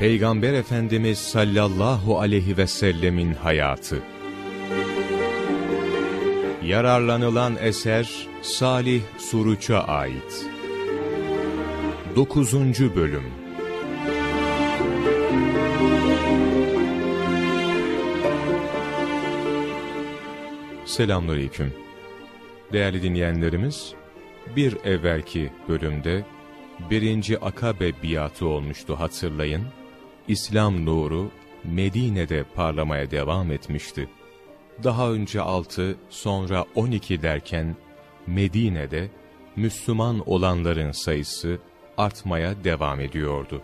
Peygamber Efendimiz sallallahu aleyhi ve sellemin hayatı. Yararlanılan eser Salih Suruç'a ait. 9. Bölüm Selamünaleyküm. Değerli dinleyenlerimiz, bir evvelki bölümde birinci Akabe biatı olmuştu hatırlayın. İslam nuru Medine'de parlamaya devam etmişti. Daha önce altı, sonra on iki derken Medine'de Müslüman olanların sayısı artmaya devam ediyordu.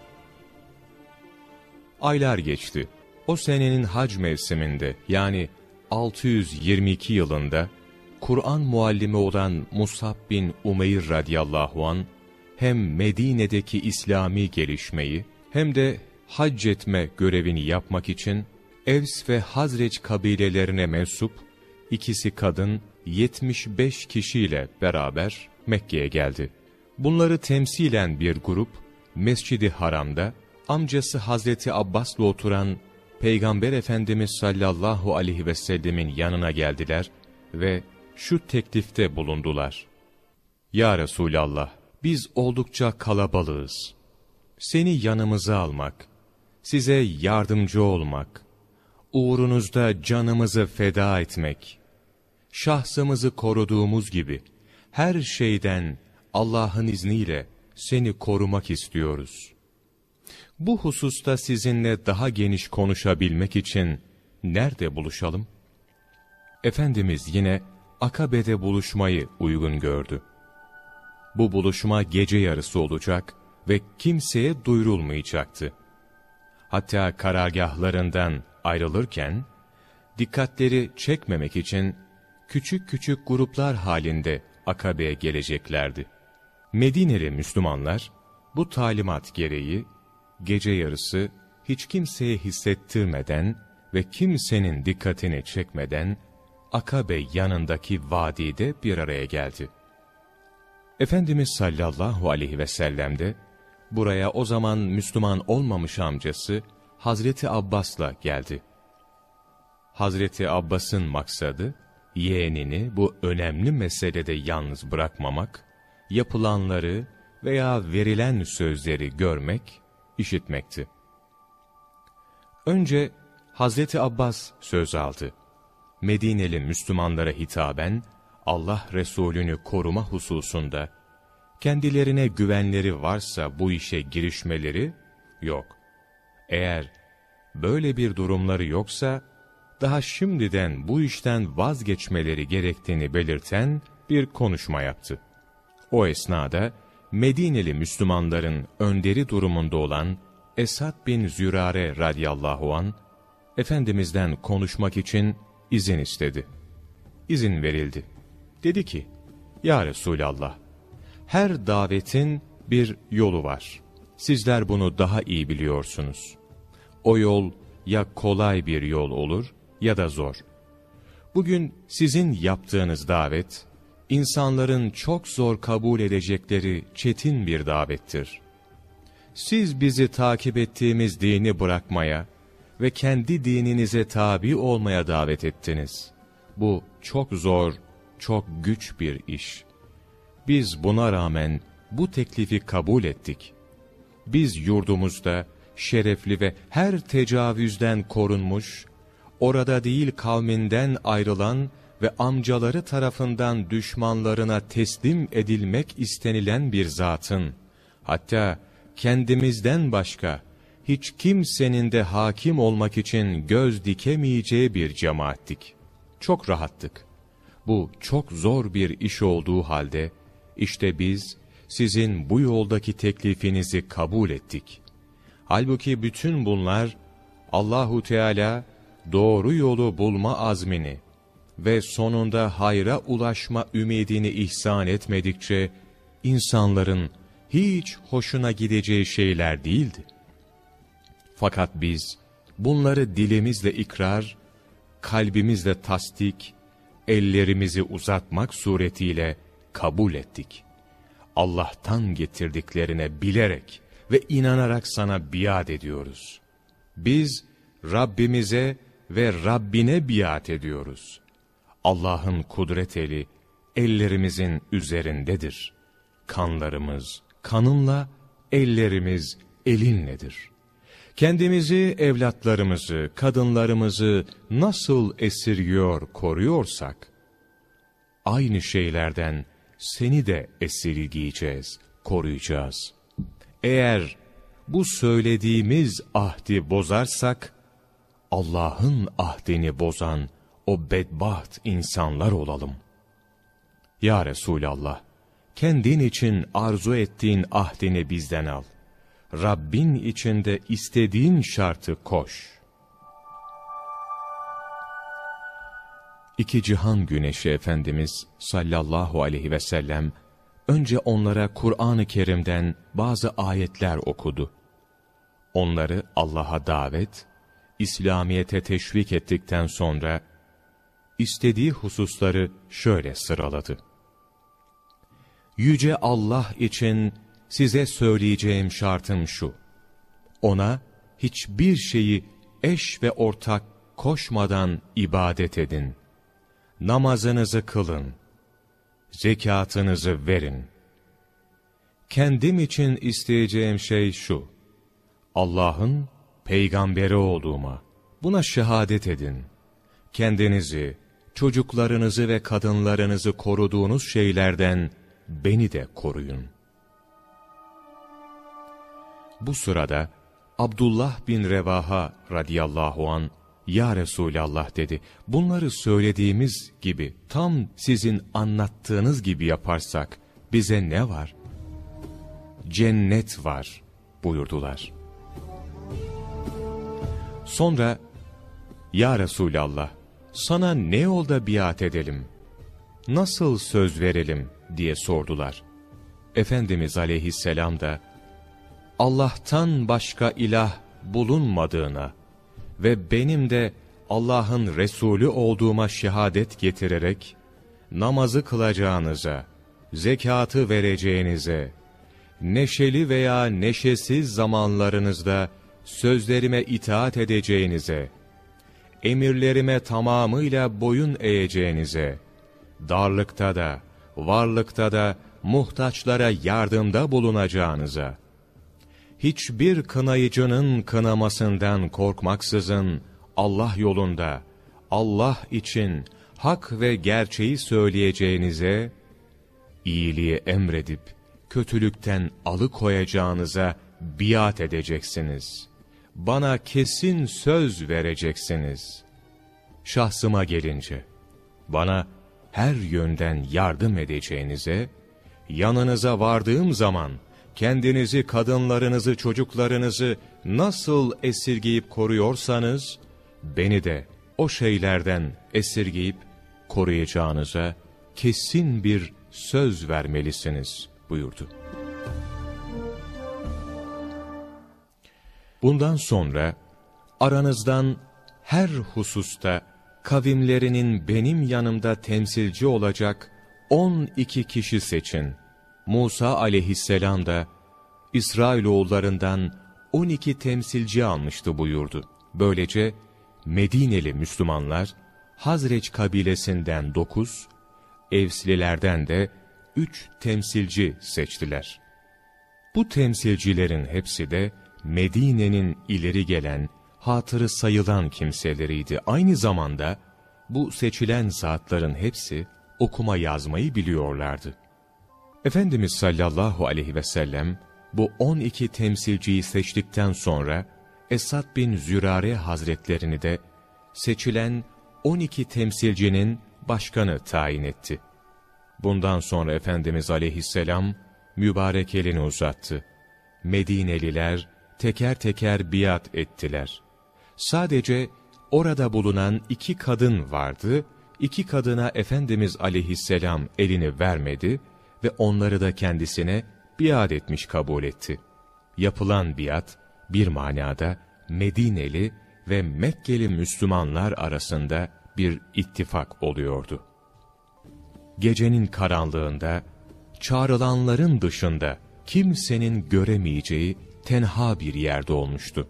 Aylar geçti. O senenin hac mevsiminde yani 622 yılında Kur'an muallimi olan Musab bin Umeyr radıyallahu an hem Medine'deki İslami gelişmeyi hem de hac etme görevini yapmak için Evs ve Hazreç kabilelerine mensup ikisi kadın 75 kişiyle beraber Mekke'ye geldi. Bunları temsilen bir grup Mescidi Haram'da amcası Hazreti Abbas'la oturan Peygamber Efendimiz sallallahu aleyhi ve sellemin yanına geldiler ve şu teklifte bulundular. Ya Resulallah, biz oldukça kalabalığız. Seni yanımıza almak, size yardımcı olmak, uğrunuzda canımızı feda etmek, şahsımızı koruduğumuz gibi her şeyden Allah'ın izniyle seni korumak istiyoruz. Bu hususta sizinle daha geniş konuşabilmek için nerede buluşalım? Efendimiz yine Akabe'de buluşmayı uygun gördü. Bu buluşma gece yarısı olacak ve kimseye duyurulmayacaktı. Hatta karargahlarından ayrılırken, dikkatleri çekmemek için küçük küçük gruplar halinde Akabe'ye geleceklerdi. Medineli Müslümanlar, bu talimat gereği, gece yarısı hiç kimseye hissettirmeden ve kimsenin dikkatini çekmeden, Akabe yanındaki vadide bir araya geldi. Efendimiz sallallahu aleyhi ve sellem de, buraya o zaman Müslüman olmamış amcası Hazreti Abbas'la geldi. Hazreti Abbas'ın maksadı, yeğenini bu önemli meselede yalnız bırakmamak, yapılanları veya verilen sözleri görmek, işitmekti. Önce Hazreti Abbas söz aldı. Medineli Müslümanlara hitaben, Allah Resulü'nü koruma hususunda, kendilerine güvenleri varsa bu işe girişmeleri yok. Eğer böyle bir durumları yoksa, daha şimdiden bu işten vazgeçmeleri gerektiğini belirten bir konuşma yaptı. O esnada Medineli Müslümanların önderi durumunda olan Esad bin Zürare radıyallahu an Efendimiz'den konuşmak için izin istedi. İzin verildi. Dedi ki, Ya Resulallah, her davetin bir yolu var. Sizler bunu daha iyi biliyorsunuz. O yol ya kolay bir yol olur ya da zor. Bugün sizin yaptığınız davet, insanların çok zor kabul edecekleri çetin bir davettir. Siz bizi takip ettiğimiz dini bırakmaya ve kendi dininize tabi olmaya davet ettiniz. Bu çok zor, çok güç bir iş. Biz buna rağmen bu teklifi kabul ettik. Biz yurdumuzda şerefli ve her tecavüzden korunmuş, orada değil kavminden ayrılan ve amcaları tarafından düşmanlarına teslim edilmek istenilen bir zatın, hatta kendimizden başka hiç kimsenin de hakim olmak için göz dikemeyeceği bir cemaattik. Çok rahattık. Bu çok zor bir iş olduğu halde, işte biz sizin bu yoldaki teklifinizi kabul ettik. Halbuki bütün bunlar Allahu Teala doğru yolu bulma azmini ve sonunda hayra ulaşma ümidini ihsan etmedikçe insanların hiç hoşuna gideceği şeyler değildi. Fakat biz bunları dilimizle ikrar, kalbimizle tasdik, ellerimizi uzatmak suretiyle kabul ettik. Allah'tan getirdiklerine bilerek ve inanarak sana biat ediyoruz. Biz Rabbimize ve Rabbine biat ediyoruz. Allah'ın kudret eli ellerimizin üzerindedir. Kanlarımız kanınla, ellerimiz elinledir. Kendimizi, evlatlarımızı, kadınlarımızı nasıl esirgiyor, koruyorsak, aynı şeylerden seni de esirgeyeceğiz, koruyacağız. Eğer bu söylediğimiz ahdi bozarsak, Allah'ın ahdini bozan o bedbaht insanlar olalım. Ya Resulallah, kendin için arzu ettiğin ahdini bizden al. Rabbin içinde istediğin şartı koş. İki cihan güneşi Efendimiz sallallahu aleyhi ve sellem, önce onlara Kur'an-ı Kerim'den bazı ayetler okudu. Onları Allah'a davet, İslamiyet'e teşvik ettikten sonra, istediği hususları şöyle sıraladı. Yüce Allah için size söyleyeceğim şartım şu. Ona hiçbir şeyi eş ve ortak koşmadan ibadet edin. Namazınızı kılın. Zekatınızı verin. Kendim için isteyeceğim şey şu. Allah'ın peygamberi olduğuma, buna şehadet edin. Kendinizi, çocuklarınızı ve kadınlarınızı koruduğunuz şeylerden beni de koruyun. Bu sırada Abdullah bin Revaha radıyallahu an ya Resulallah dedi. Bunları söylediğimiz gibi tam sizin anlattığınız gibi yaparsak bize ne var? Cennet var buyurdular. Sonra ya Resulallah sana ne yolda biat edelim? Nasıl söz verelim diye sordular. Efendimiz aleyhisselam da Allah'tan başka ilah bulunmadığına ve benim de Allah'ın Resulü olduğuma şehadet getirerek namazı kılacağınıza, zekatı vereceğinize, neşeli veya neşesiz zamanlarınızda sözlerime itaat edeceğinize, emirlerime tamamıyla boyun eğeceğinize, darlıkta da, varlıkta da muhtaçlara yardımda bulunacağınıza, hiçbir kınayıcının kınamasından korkmaksızın Allah yolunda, Allah için hak ve gerçeği söyleyeceğinize, iyiliği emredip kötülükten alıkoyacağınıza biat edeceksiniz. Bana kesin söz vereceksiniz. Şahsıma gelince, bana her yönden yardım edeceğinize, yanınıza vardığım zaman, kendinizi, kadınlarınızı, çocuklarınızı nasıl esirgeyip koruyorsanız, beni de o şeylerden esirgeyip koruyacağınıza kesin bir söz vermelisiniz buyurdu. Bundan sonra aranızdan her hususta kavimlerinin benim yanımda temsilci olacak on iki kişi seçin. Musa aleyhisselam da İsrailoğullarından on iki temsilci almıştı buyurdu. Böylece Medineli Müslümanlar Hazreç kabilesinden dokuz, Evslilerden de üç temsilci seçtiler. Bu temsilcilerin hepsi de Medine'nin ileri gelen, hatırı sayılan kimseleriydi. Aynı zamanda bu seçilen zatların hepsi okuma yazmayı biliyorlardı. Efendimiz sallallahu aleyhi ve sellem bu 12 temsilciyi seçtikten sonra Esad bin Zürare hazretlerini de seçilen 12 temsilcinin başkanı tayin etti. Bundan sonra Efendimiz aleyhisselam mübarek elini uzattı. Medineliler teker teker biat ettiler. Sadece orada bulunan iki kadın vardı, iki kadına Efendimiz aleyhisselam elini vermedi ve onları da kendisine biat etmiş kabul etti. Yapılan biat bir manada Medineli ve Mekkeli Müslümanlar arasında bir ittifak oluyordu. Gecenin karanlığında, çağrılanların dışında kimsenin göremeyeceği tenha bir yerde olmuştu.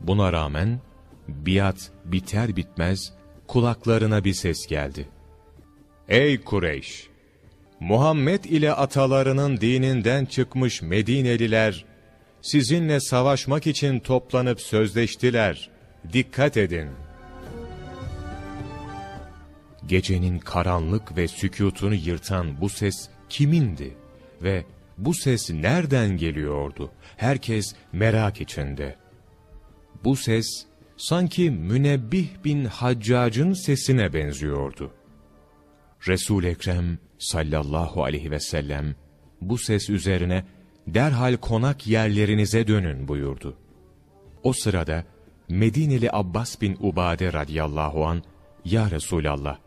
Buna rağmen biat biter bitmez kulaklarına bir ses geldi. Ey Kureyş! Muhammed ile atalarının dininden çıkmış Medineliler, sizinle savaşmak için toplanıp sözleştiler. Dikkat edin. Gecenin karanlık ve sükutunu yırtan bu ses kimindi? Ve bu ses nereden geliyordu? Herkes merak içinde. Bu ses sanki Münebbih bin Haccac'ın sesine benziyordu. Resul Ekrem sallallahu aleyhi ve sellem bu ses üzerine derhal konak yerlerinize dönün buyurdu. O sırada Medineli Abbas bin Ubade radıyallahu an ya Resulallah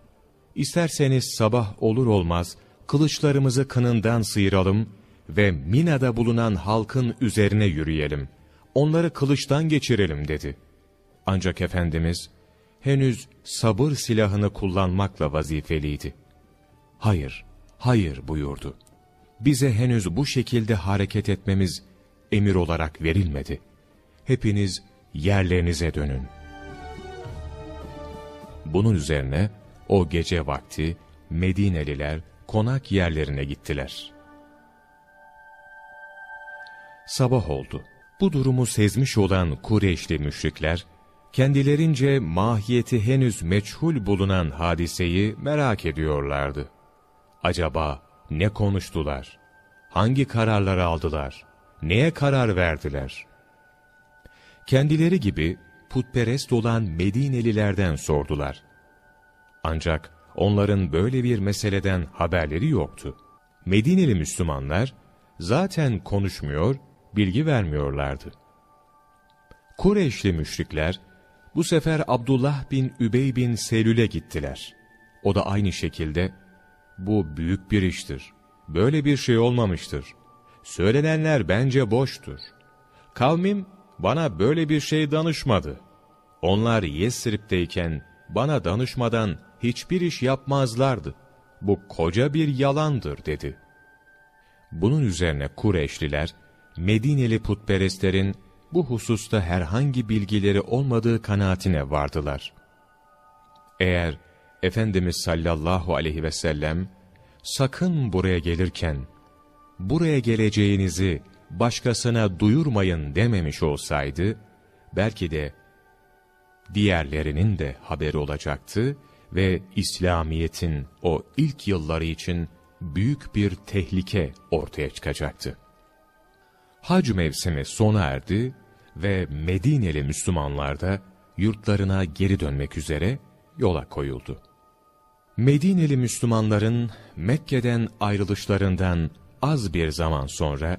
isterseniz sabah olur olmaz kılıçlarımızı kınından sıyıralım ve Mina'da bulunan halkın üzerine yürüyelim. Onları kılıçtan geçirelim dedi. Ancak Efendimiz henüz sabır silahını kullanmakla vazifeliydi. Hayır, hayır buyurdu. Bize henüz bu şekilde hareket etmemiz emir olarak verilmedi. Hepiniz yerlerinize dönün. Bunun üzerine o gece vakti Medineliler konak yerlerine gittiler. Sabah oldu. Bu durumu sezmiş olan Kureyşli müşrikler, kendilerince mahiyeti henüz meçhul bulunan hadiseyi merak ediyorlardı. Acaba ne konuştular? Hangi kararları aldılar? Neye karar verdiler? Kendileri gibi putperest olan Medinelilerden sordular. Ancak onların böyle bir meseleden haberleri yoktu. Medineli Müslümanlar zaten konuşmuyor, bilgi vermiyorlardı. Kureyşli müşrikler bu sefer Abdullah bin Übey bin Selül'e gittiler. O da aynı şekilde bu büyük bir iştir. Böyle bir şey olmamıştır. Söylenenler bence boştur. Kavmim bana böyle bir şey danışmadı. Onlar Yesrib'deyken bana danışmadan hiçbir iş yapmazlardı. Bu koca bir yalandır dedi. Bunun üzerine Kureyşliler, Medineli putperestlerin bu hususta herhangi bilgileri olmadığı kanaatine vardılar. Eğer Efendimiz sallallahu aleyhi ve sellem, sakın buraya gelirken, buraya geleceğinizi başkasına duyurmayın dememiş olsaydı, belki de diğerlerinin de haberi olacaktı ve İslamiyet'in o ilk yılları için büyük bir tehlike ortaya çıkacaktı. Hac mevsimi sona erdi ve Medineli Müslümanlar da yurtlarına geri dönmek üzere yola koyuldu. Medineli Müslümanların Mekke'den ayrılışlarından az bir zaman sonra,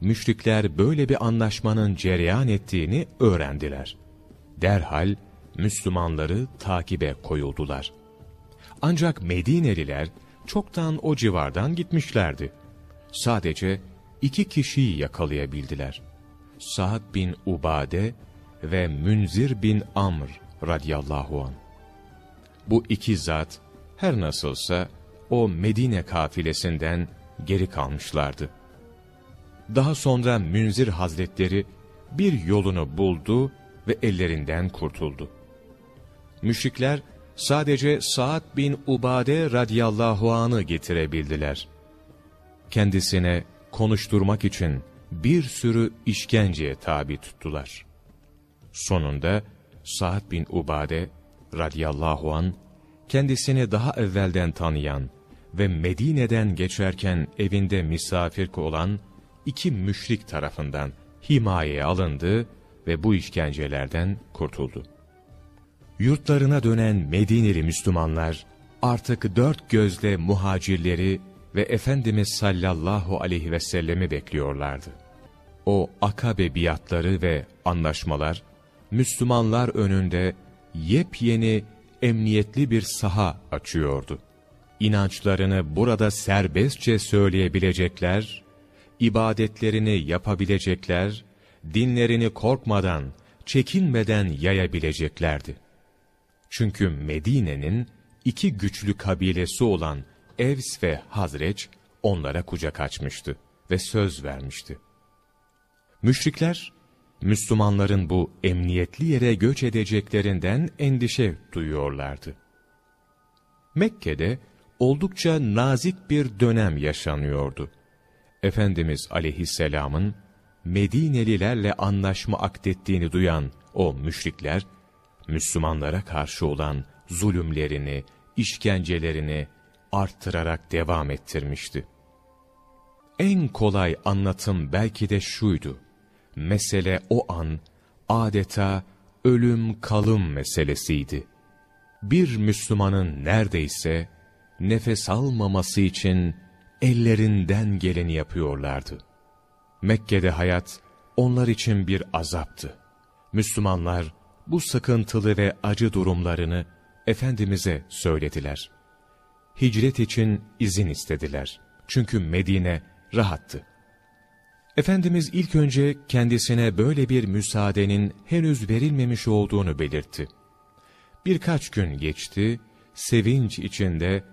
müşrikler böyle bir anlaşmanın cereyan ettiğini öğrendiler. Derhal Müslümanları takibe koyuldular. Ancak Medineliler çoktan o civardan gitmişlerdi. Sadece iki kişiyi yakalayabildiler. Sa'd bin Ubade ve Münzir bin Amr radıyallahu an. Bu iki zat her nasılsa o Medine kafilesinden geri kalmışlardı. Daha sonra Münzir Hazretleri bir yolunu buldu ve ellerinden kurtuldu. Müşrikler sadece Sa'd bin Ubade radıyallahu anı getirebildiler. Kendisine konuşturmak için bir sürü işkenceye tabi tuttular. Sonunda Sa'd bin Ubade radıyallahu an kendisini daha evvelden tanıyan ve Medine'den geçerken evinde misafir olan iki müşrik tarafından himayeye alındı ve bu işkencelerden kurtuldu. Yurtlarına dönen Medineli Müslümanlar artık dört gözle muhacirleri ve Efendimiz sallallahu aleyhi ve sellemi bekliyorlardı. O akabe biatları ve anlaşmalar Müslümanlar önünde yepyeni emniyetli bir saha açıyordu. İnançlarını burada serbestçe söyleyebilecekler, ibadetlerini yapabilecekler, dinlerini korkmadan, çekinmeden yayabileceklerdi. Çünkü Medine'nin iki güçlü kabilesi olan Evs ve Hazreç onlara kucak açmıştı ve söz vermişti. Müşrikler, Müslümanların bu emniyetli yere göç edeceklerinden endişe duyuyorlardı. Mekke'de oldukça nazik bir dönem yaşanıyordu. Efendimiz aleyhisselamın Medinelilerle anlaşma akdettiğini duyan o müşrikler, Müslümanlara karşı olan zulümlerini, işkencelerini arttırarak devam ettirmişti. En kolay anlatım belki de şuydu. Mesele o an adeta ölüm kalım meselesiydi. Bir Müslümanın neredeyse nefes almaması için ellerinden geleni yapıyorlardı. Mekke'de hayat onlar için bir azaptı. Müslümanlar bu sıkıntılı ve acı durumlarını Efendimiz'e söylediler. Hicret için izin istediler. Çünkü Medine rahattı. Efendimiz ilk önce kendisine böyle bir müsaadenin henüz verilmemiş olduğunu belirtti. Birkaç gün geçti, sevinç içinde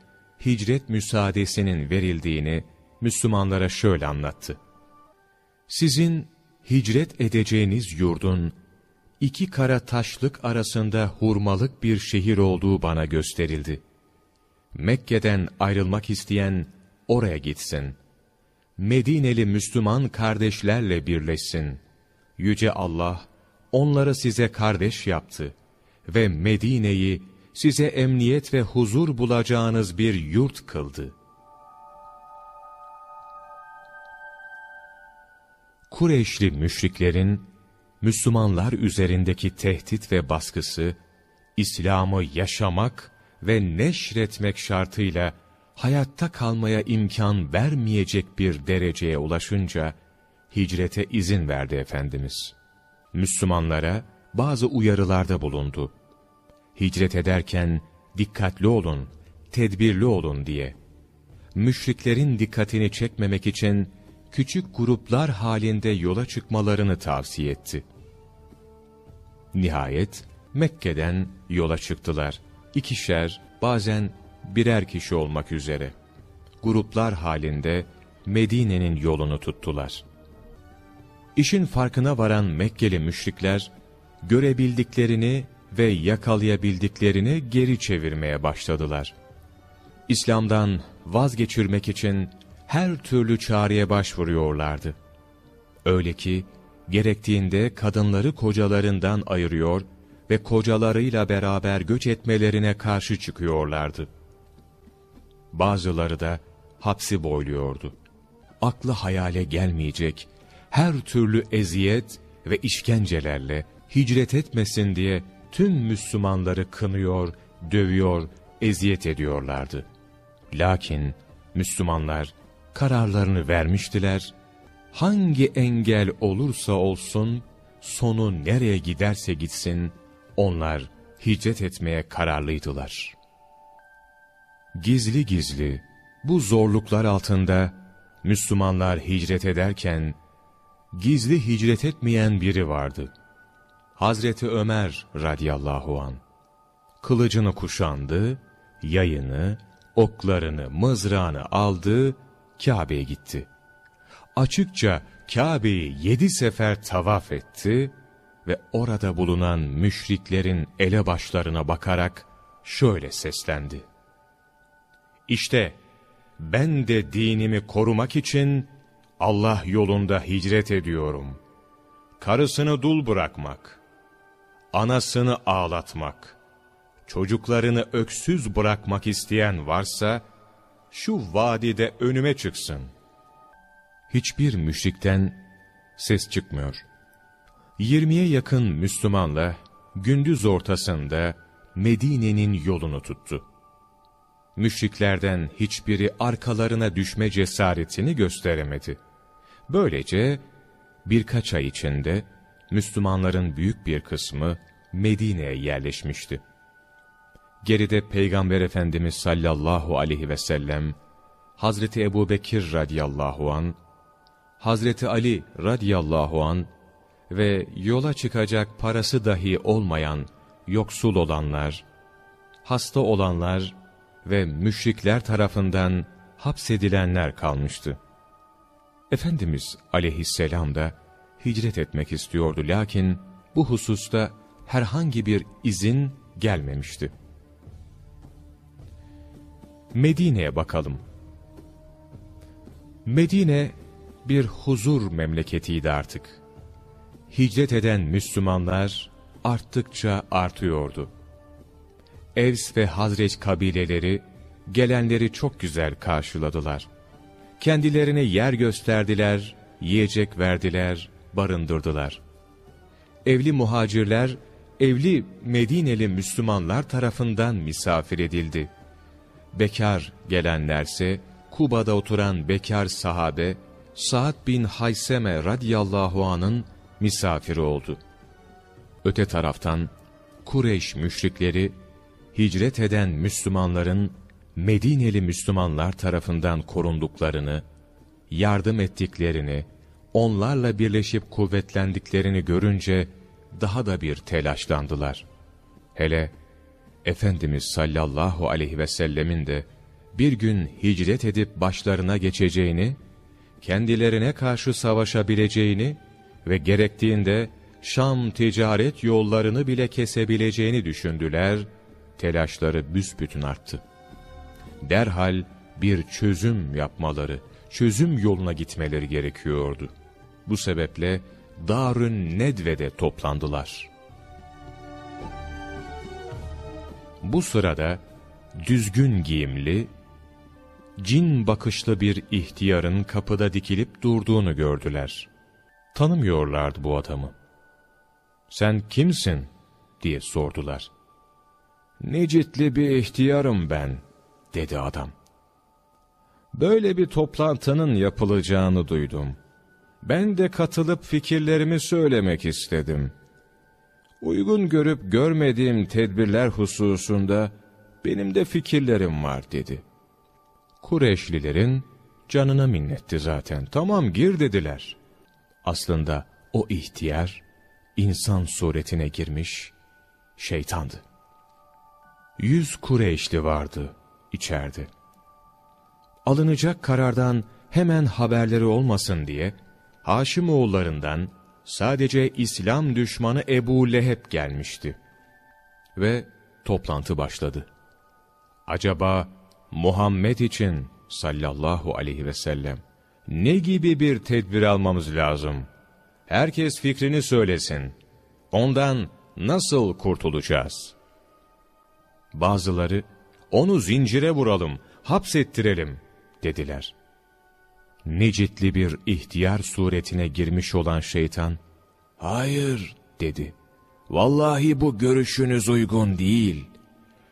hicret müsaadesinin verildiğini Müslümanlara şöyle anlattı. Sizin hicret edeceğiniz yurdun iki kara taşlık arasında hurmalık bir şehir olduğu bana gösterildi. Mekke'den ayrılmak isteyen oraya gitsin. Medineli Müslüman kardeşlerle birleşsin. Yüce Allah onları size kardeş yaptı ve Medine'yi size emniyet ve huzur bulacağınız bir yurt kıldı. Kureyşli müşriklerin Müslümanlar üzerindeki tehdit ve baskısı, İslam'ı yaşamak ve neşretmek şartıyla hayatta kalmaya imkan vermeyecek bir dereceye ulaşınca, hicrete izin verdi Efendimiz. Müslümanlara bazı uyarılarda bulundu. Hicret ederken dikkatli olun, tedbirli olun diye. Müşriklerin dikkatini çekmemek için küçük gruplar halinde yola çıkmalarını tavsiye etti. Nihayet Mekke'den yola çıktılar. İkişer, bazen birer kişi olmak üzere. Gruplar halinde Medine'nin yolunu tuttular. İşin farkına varan Mekkeli müşrikler, görebildiklerini ve yakalayabildiklerini geri çevirmeye başladılar. İslam'dan vazgeçirmek için her türlü çareye başvuruyorlardı. Öyle ki, gerektiğinde kadınları kocalarından ayırıyor ve kocalarıyla beraber göç etmelerine karşı çıkıyorlardı. Bazıları da hapsi boyluyordu. Aklı hayale gelmeyecek her türlü eziyet ve işkencelerle hicret etmesin diye tüm Müslümanları kınıyor, dövüyor, eziyet ediyorlardı. Lakin Müslümanlar kararlarını vermiştiler. Hangi engel olursa olsun, sonu nereye giderse gitsin, onlar hicret etmeye kararlıydılar. Gizli gizli, bu zorluklar altında, Müslümanlar hicret ederken, gizli hicret etmeyen biri vardı. Hazreti Ömer radıyallahu an Kılıcını kuşandı, yayını, oklarını, mızrağını aldı Kabe'ye gitti. Açıkça Kabe'yi yedi sefer tavaf etti ve orada bulunan müşriklerin elebaşlarına bakarak şöyle seslendi. İşte ben de dinimi korumak için Allah yolunda hicret ediyorum. Karısını dul bırakmak, anasını ağlatmak, çocuklarını öksüz bırakmak isteyen varsa, şu vadide önüme çıksın. Hiçbir müşrikten ses çıkmıyor. Yirmiye yakın Müslümanla gündüz ortasında Medine'nin yolunu tuttu. Müşriklerden hiçbiri arkalarına düşme cesaretini gösteremedi. Böylece birkaç ay içinde Müslümanların büyük bir kısmı Medine'ye yerleşmişti. Geride Peygamber Efendimiz sallallahu aleyhi ve sellem, Hazreti Ebu Bekir radiyallahu an, Hazreti Ali radiyallahu an ve yola çıkacak parası dahi olmayan, yoksul olanlar, hasta olanlar ve müşrikler tarafından hapsedilenler kalmıştı. Efendimiz aleyhisselam da hicret etmek istiyordu lakin bu hususta herhangi bir izin gelmemişti. Medine'ye bakalım. Medine bir huzur memleketiydi artık. Hicret eden Müslümanlar arttıkça artıyordu. Evs ve Hazreç kabileleri gelenleri çok güzel karşıladılar. Kendilerine yer gösterdiler, yiyecek verdiler, barındırdılar. Evli muhacirler, evli Medineli Müslümanlar tarafından misafir edildi. Bekar gelenlerse, Kuba'da oturan bekar sahabe, Sa'd bin Hayseme radiyallahu anın misafiri oldu. Öte taraftan, Kureyş müşrikleri, hicret eden Müslümanların Medineli Müslümanlar tarafından korunduklarını, yardım ettiklerini, onlarla birleşip kuvvetlendiklerini görünce daha da bir telaşlandılar. Hele Efendimiz sallallahu aleyhi ve sellemin de bir gün hicret edip başlarına geçeceğini, kendilerine karşı savaşabileceğini ve gerektiğinde Şam ticaret yollarını bile kesebileceğini düşündüler, telaşları büsbütün arttı. Derhal bir çözüm yapmaları, çözüm yoluna gitmeleri gerekiyordu. Bu sebeple Darün Nedve'de toplandılar. Bu sırada düzgün giyimli, cin bakışlı bir ihtiyarın kapıda dikilip durduğunu gördüler. Tanımıyorlardı bu adamı. ''Sen kimsin?'' diye sordular. ''Necitli bir ihtiyarım ben.'' dedi adam. ''Böyle bir toplantının yapılacağını duydum. Ben de katılıp fikirlerimi söylemek istedim. Uygun görüp görmediğim tedbirler hususunda benim de fikirlerim var.'' dedi. Kureşlilerin canına minnetti zaten. Tamam gir dediler. Aslında o ihtiyar insan suretine girmiş şeytandı. Yüz Kureyşli vardı içeride. Alınacak karardan hemen haberleri olmasın diye Haşimoğullarından sadece İslam düşmanı Ebu Leheb gelmişti. Ve toplantı başladı. Acaba Muhammed için sallallahu aleyhi ve sellem ne gibi bir tedbir almamız lazım? Herkes fikrini söylesin. Ondan nasıl kurtulacağız? Bazıları, onu zincire vuralım, hapsettirelim, dediler. Nicitli bir ihtiyar suretine girmiş olan şeytan, hayır, dedi. Vallahi bu görüşünüz uygun değil.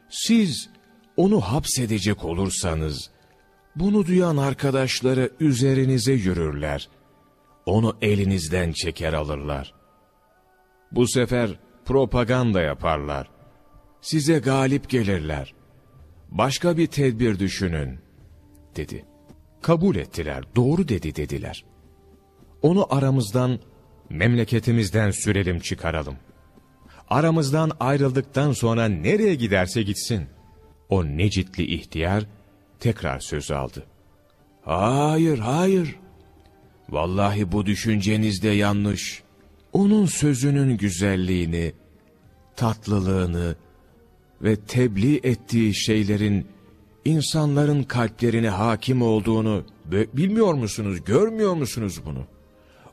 Siz onu hapsedecek olursanız, bunu duyan arkadaşları üzerinize yürürler. Onu elinizden çeker alırlar. Bu sefer propaganda yaparlar. Size galip gelirler. Başka bir tedbir düşünün, dedi. Kabul ettiler, doğru dedi dediler. Onu aramızdan, memleketimizden sürelim çıkaralım. Aramızdan ayrıldıktan sonra nereye giderse gitsin. O Necitli ihtiyar tekrar söz aldı. Hayır, hayır. Vallahi bu düşünceniz de yanlış. Onun sözünün güzelliğini, tatlılığını ve tebliğ ettiği şeylerin insanların kalplerine hakim olduğunu bilmiyor musunuz, görmüyor musunuz bunu?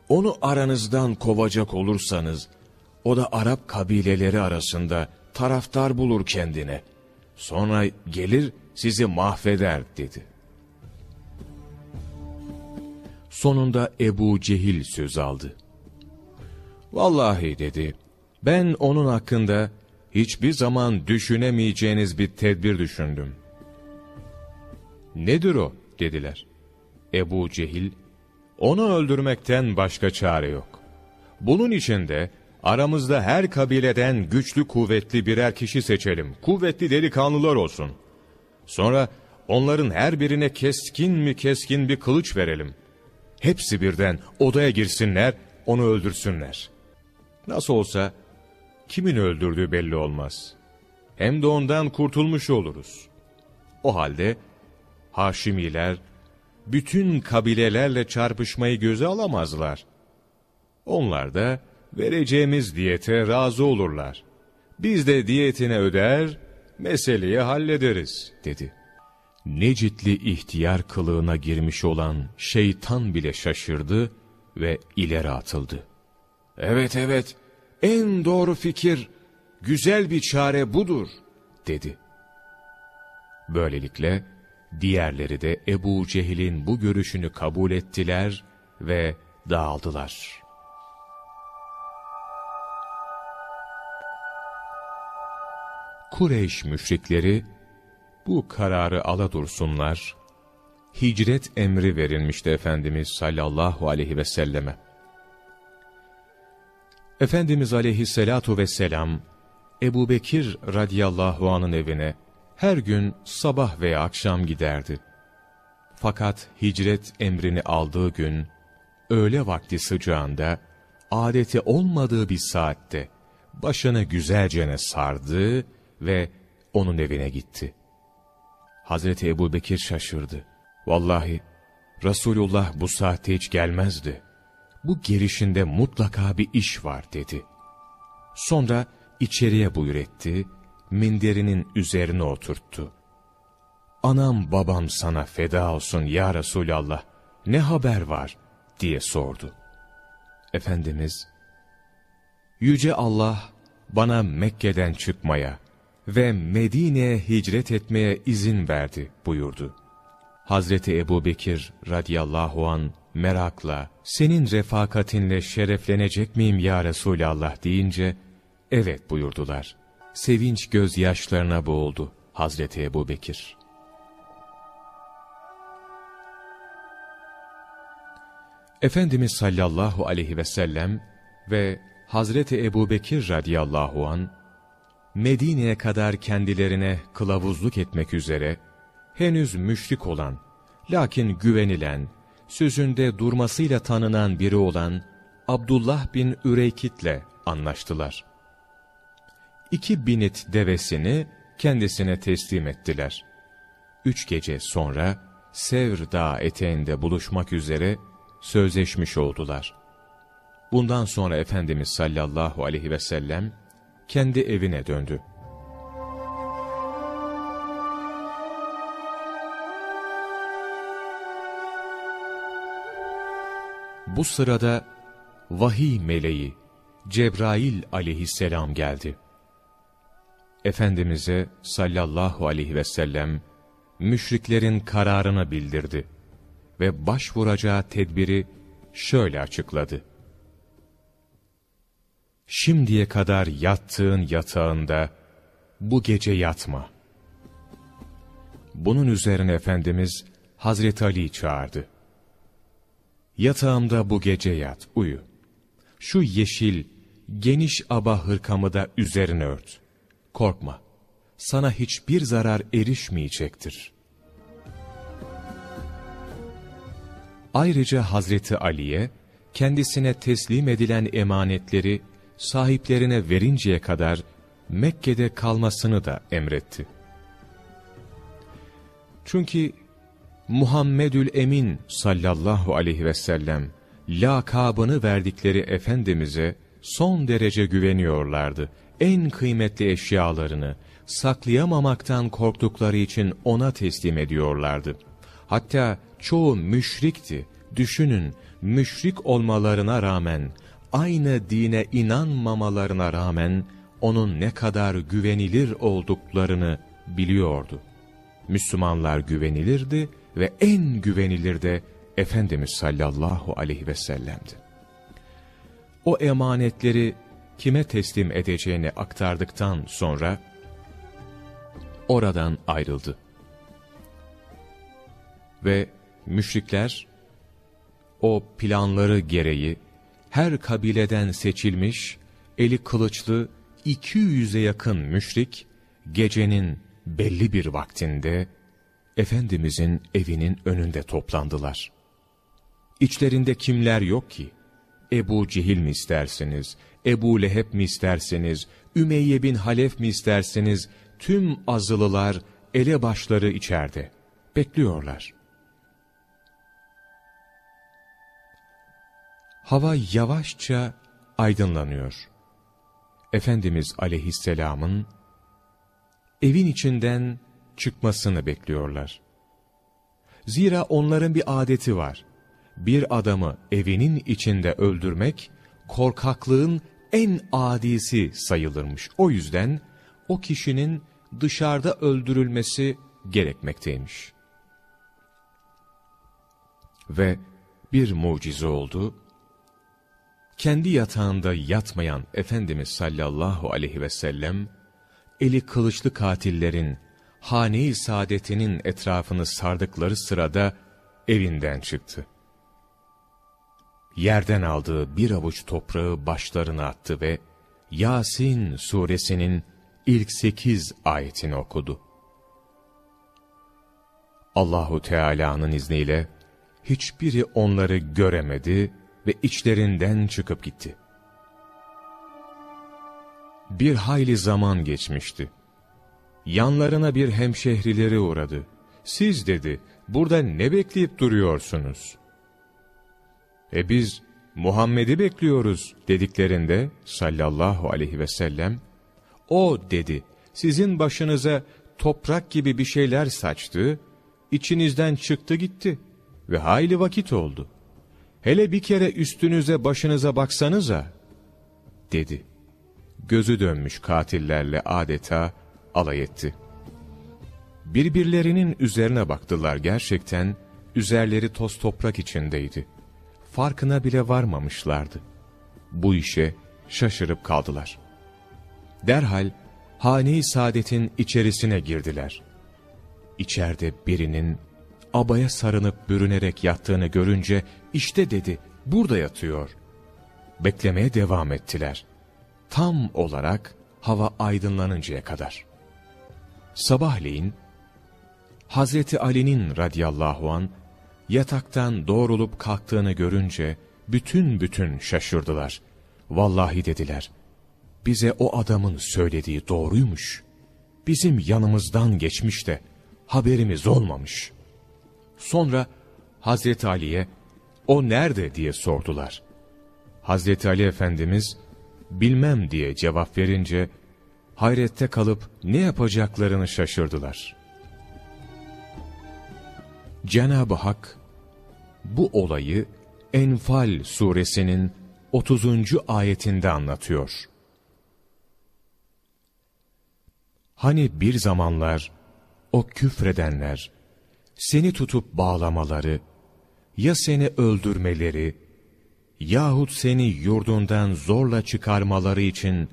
Onu aranızdan kovacak olursanız, o da Arap kabileleri arasında taraftar bulur kendine. Sonra gelir sizi mahveder dedi. Sonunda Ebu Cehil söz aldı. Vallahi dedi, ben onun hakkında hiçbir zaman düşünemeyeceğiniz bir tedbir düşündüm. Nedir o? dediler. Ebu Cehil, onu öldürmekten başka çare yok. Bunun için de aramızda her kabileden güçlü kuvvetli birer kişi seçelim. Kuvvetli delikanlılar olsun. Sonra onların her birine keskin mi keskin bir kılıç verelim. Hepsi birden odaya girsinler, onu öldürsünler. Nasıl olsa kimin öldürdüğü belli olmaz. Hem de ondan kurtulmuş oluruz. O halde Haşimiler bütün kabilelerle çarpışmayı göze alamazlar. Onlar da vereceğimiz diyete razı olurlar. Biz de diyetine öder, meseleyi hallederiz, dedi. Necitli ihtiyar kılığına girmiş olan şeytan bile şaşırdı ve ileri atıldı. Evet evet, en doğru fikir, güzel bir çare budur, dedi. Böylelikle diğerleri de Ebu Cehil'in bu görüşünü kabul ettiler ve dağıldılar. Kureyş müşrikleri bu kararı ala dursunlar, hicret emri verilmişti Efendimiz sallallahu aleyhi ve selleme. Efendimiz aleyhissalatu vesselam, Ebu Bekir radiyallahu anın evine her gün sabah veya akşam giderdi. Fakat hicret emrini aldığı gün, öğle vakti sıcağında, adeti olmadığı bir saatte, başını güzelcene sardı ve onun evine gitti. Hazreti Ebu Bekir şaşırdı. Vallahi Resulullah bu saatte hiç gelmezdi. Bu girişinde mutlaka bir iş var dedi. Sonra içeriye buyur etti, minderinin üzerine oturttu. Anam babam sana feda olsun ya Resulallah, ne haber var diye sordu. Efendimiz, Yüce Allah bana Mekke'den çıkmaya, ve Medine'ye hicret etmeye izin verdi buyurdu. Hazreti Ebu Bekir radiyallahu an merakla, senin refakatinle şereflenecek miyim ya Resulallah deyince, evet buyurdular. Sevinç gözyaşlarına boğuldu Hazreti Ebu Bekir. Efendimiz sallallahu aleyhi ve sellem ve Hazreti Ebu Bekir radiyallahu an Medine'ye kadar kendilerine kılavuzluk etmek üzere, henüz müşrik olan, lakin güvenilen, sözünde durmasıyla tanınan biri olan Abdullah bin Üreykit'le anlaştılar. İki binit devesini kendisine teslim ettiler. Üç gece sonra Sevr Dağı eteğinde buluşmak üzere sözleşmiş oldular. Bundan sonra Efendimiz sallallahu aleyhi ve sellem kendi evine döndü. Bu sırada vahiy meleği Cebrail aleyhisselam geldi. Efendimiz'e sallallahu aleyhi ve sellem müşriklerin kararını bildirdi ve başvuracağı tedbiri şöyle açıkladı şimdiye kadar yattığın yatağında bu gece yatma. Bunun üzerine Efendimiz Hazreti Ali'yi çağırdı. Yatağımda bu gece yat, uyu. Şu yeşil, geniş aba hırkamı da üzerine ört. Korkma, sana hiçbir zarar erişmeyecektir. Ayrıca Hazreti Ali'ye, kendisine teslim edilen emanetleri sahiplerine verinceye kadar Mekke'de kalmasını da emretti. Çünkü Muhammedül Emin sallallahu aleyhi ve sellem lakabını verdikleri Efendimiz'e son derece güveniyorlardı. En kıymetli eşyalarını saklayamamaktan korktukları için ona teslim ediyorlardı. Hatta çoğu müşrikti. Düşünün, müşrik olmalarına rağmen aynı dine inanmamalarına rağmen onun ne kadar güvenilir olduklarını biliyordu. Müslümanlar güvenilirdi ve en güvenilir de Efendimiz sallallahu aleyhi ve sellem'di. O emanetleri kime teslim edeceğini aktardıktan sonra oradan ayrıldı. Ve müşrikler o planları gereği her kabileden seçilmiş, eli kılıçlı 200'e yakın müşrik, gecenin belli bir vaktinde, Efendimizin evinin önünde toplandılar. İçlerinde kimler yok ki? Ebu Cehil mi istersiniz, Ebu Leheb mi isterseniz, Ümeyye bin Halef mi isterseniz, tüm azılılar, elebaşları içeride. Bekliyorlar. hava yavaşça aydınlanıyor. Efendimiz aleyhisselamın evin içinden çıkmasını bekliyorlar. Zira onların bir adeti var. Bir adamı evinin içinde öldürmek, korkaklığın en adisi sayılırmış. O yüzden o kişinin dışarıda öldürülmesi gerekmekteymiş. Ve bir mucize oldu. Kendi yatağında yatmayan Efendimiz sallallahu aleyhi ve sellem, eli kılıçlı katillerin, hane-i saadetinin etrafını sardıkları sırada evinden çıktı. Yerden aldığı bir avuç toprağı başlarına attı ve Yasin suresinin ilk sekiz ayetini okudu. Allahu Teala'nın izniyle hiçbiri onları göremedi ve içlerinden çıkıp gitti. Bir hayli zaman geçmişti. Yanlarına bir hemşehrileri uğradı. Siz dedi, burada ne bekleyip duruyorsunuz? E biz Muhammed'i bekliyoruz dediklerinde sallallahu aleyhi ve sellem, o dedi, sizin başınıza toprak gibi bir şeyler saçtı, içinizden çıktı gitti ve hayli vakit oldu. Hele bir kere üstünüze başınıza baksanıza, dedi. Gözü dönmüş katillerle adeta alay etti. Birbirlerinin üzerine baktılar gerçekten, üzerleri toz toprak içindeydi. Farkına bile varmamışlardı. Bu işe şaşırıp kaldılar. Derhal hane-i saadetin içerisine girdiler. İçeride birinin abaya sarınıp bürünerek yattığını görünce işte dedi burada yatıyor. Beklemeye devam ettiler. Tam olarak hava aydınlanıncaya kadar. Sabahleyin Hazreti Ali'nin radiyallahu an yataktan doğrulup kalktığını görünce bütün bütün şaşırdılar. Vallahi dediler, bize o adamın söylediği doğruymuş. Bizim yanımızdan geçmiş de haberimiz olmamış. Sonra Hazreti Ali'ye o nerede diye sordular. Hazreti Ali Efendimiz bilmem diye cevap verince hayrette kalıp ne yapacaklarını şaşırdılar. Cenab-ı Hak bu olayı Enfal suresinin 30. ayetinde anlatıyor. Hani bir zamanlar o küfredenler seni tutup bağlamaları ya seni öldürmeleri yahut seni yurdundan zorla çıkarmaları için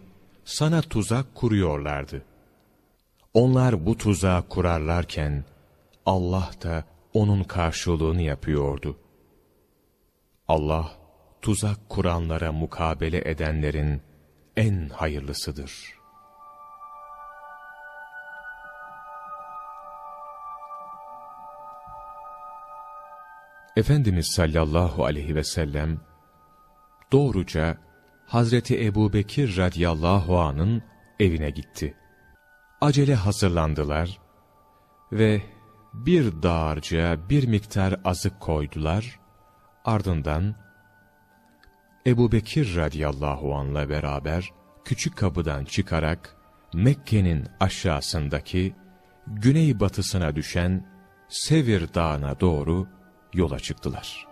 sana tuzak kuruyorlardı. Onlar bu tuzağı kurarlarken Allah da onun karşılığını yapıyordu. Allah tuzak kuranlara mukabele edenlerin en hayırlısıdır. Efendimiz sallallahu aleyhi ve sellem doğruca Hazreti Ebu Bekir radiyallahu anın evine gitti. Acele hazırlandılar ve bir dağarcığa bir miktar azık koydular. Ardından Ebu Bekir radiyallahu anla beraber küçük kapıdan çıkarak Mekke'nin aşağısındaki güneybatısına düşen Sevir Dağı'na doğru yola çıktılar.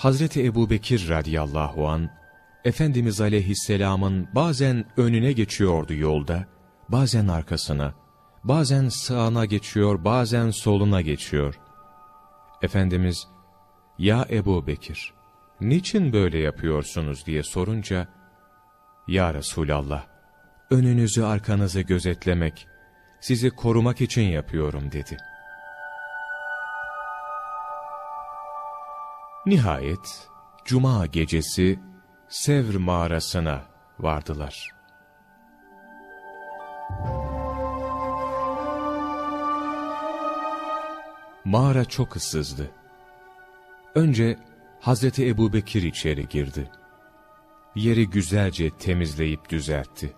Hazreti Ebu Bekir radiyallahu an Efendimiz aleyhisselamın bazen önüne geçiyordu yolda, bazen arkasına, bazen sağına geçiyor, bazen soluna geçiyor. Efendimiz, ''Ya Ebu Bekir, niçin böyle yapıyorsunuz?'' diye sorunca, ''Ya Resulallah, önünüzü arkanızı gözetlemek, sizi korumak için yapıyorum dedi. Nihayet cuma gecesi Sevr mağarasına vardılar. Mağara çok ıssızdı. Önce Hazreti Ebubekir içeri girdi. Yeri güzelce temizleyip düzeltti.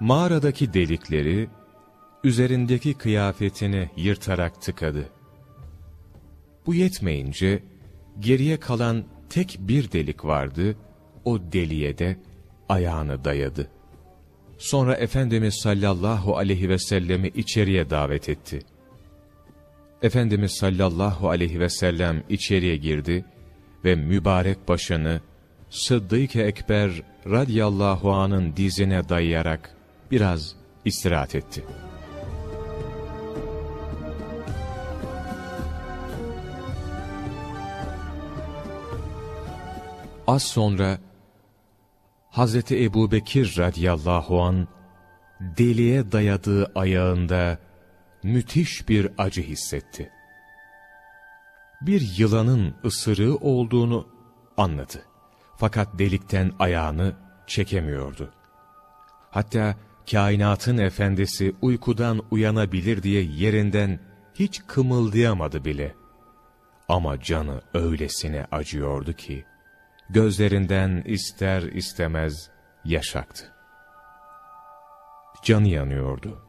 Mağaradaki delikleri üzerindeki kıyafetini yırtarak tıkadı. Bu yetmeyince geriye kalan tek bir delik vardı, o deliğe de ayağını dayadı. Sonra Efendimiz sallallahu aleyhi ve sellemi içeriye davet etti. Efendimiz sallallahu aleyhi ve sellem içeriye girdi ve mübarek başını Sıddık-ı Ekber radiyallahu anın dizine dayayarak biraz istirahat etti. Az sonra Hazreti Ebu Bekir radiyallahu an deliğe dayadığı ayağında müthiş bir acı hissetti. Bir yılanın ısırığı olduğunu anladı. Fakat delikten ayağını çekemiyordu. Hatta kainatın efendisi uykudan uyanabilir diye yerinden hiç kımıldayamadı bile. Ama canı öylesine acıyordu ki, gözlerinden ister istemez yaş aktı. Canı yanıyordu.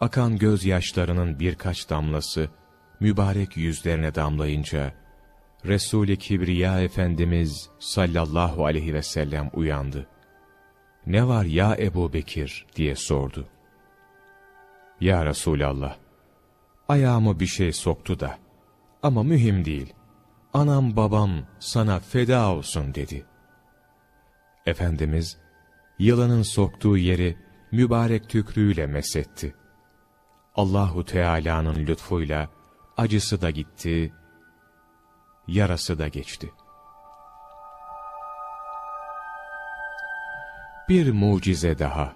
Akan gözyaşlarının birkaç damlası mübarek yüzlerine damlayınca Resul-i Kibriya Efendimiz sallallahu aleyhi ve sellem uyandı. Ne var ya Ebu Bekir diye sordu. Ya Resulallah, ayağımı bir şey soktu da ama mühim değil. Anam babam sana feda olsun dedi. Efendimiz yılanın soktuğu yeri mübarek tükrüğüyle mesetti. Allahu Teala'nın lütfuyla acısı da gitti, yarası da geçti. Bir mucize daha.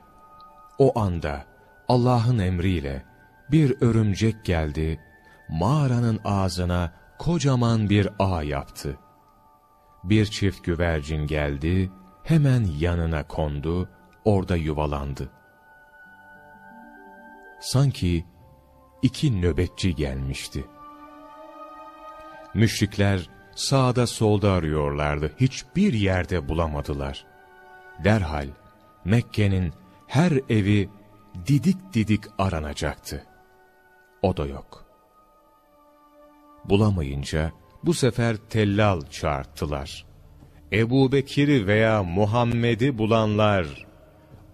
O anda Allah'ın emriyle bir örümcek geldi, mağaranın ağzına kocaman bir ağ yaptı. Bir çift güvercin geldi, hemen yanına kondu, orada yuvalandı. Sanki iki nöbetçi gelmişti. Müşrikler sağda solda arıyorlardı, hiçbir yerde bulamadılar. Derhal Mekke'nin her evi didik didik aranacaktı. O da yok. Bulamayınca bu sefer tellal çağırttılar. Ebu Bekir'i veya Muhammed'i bulanlar,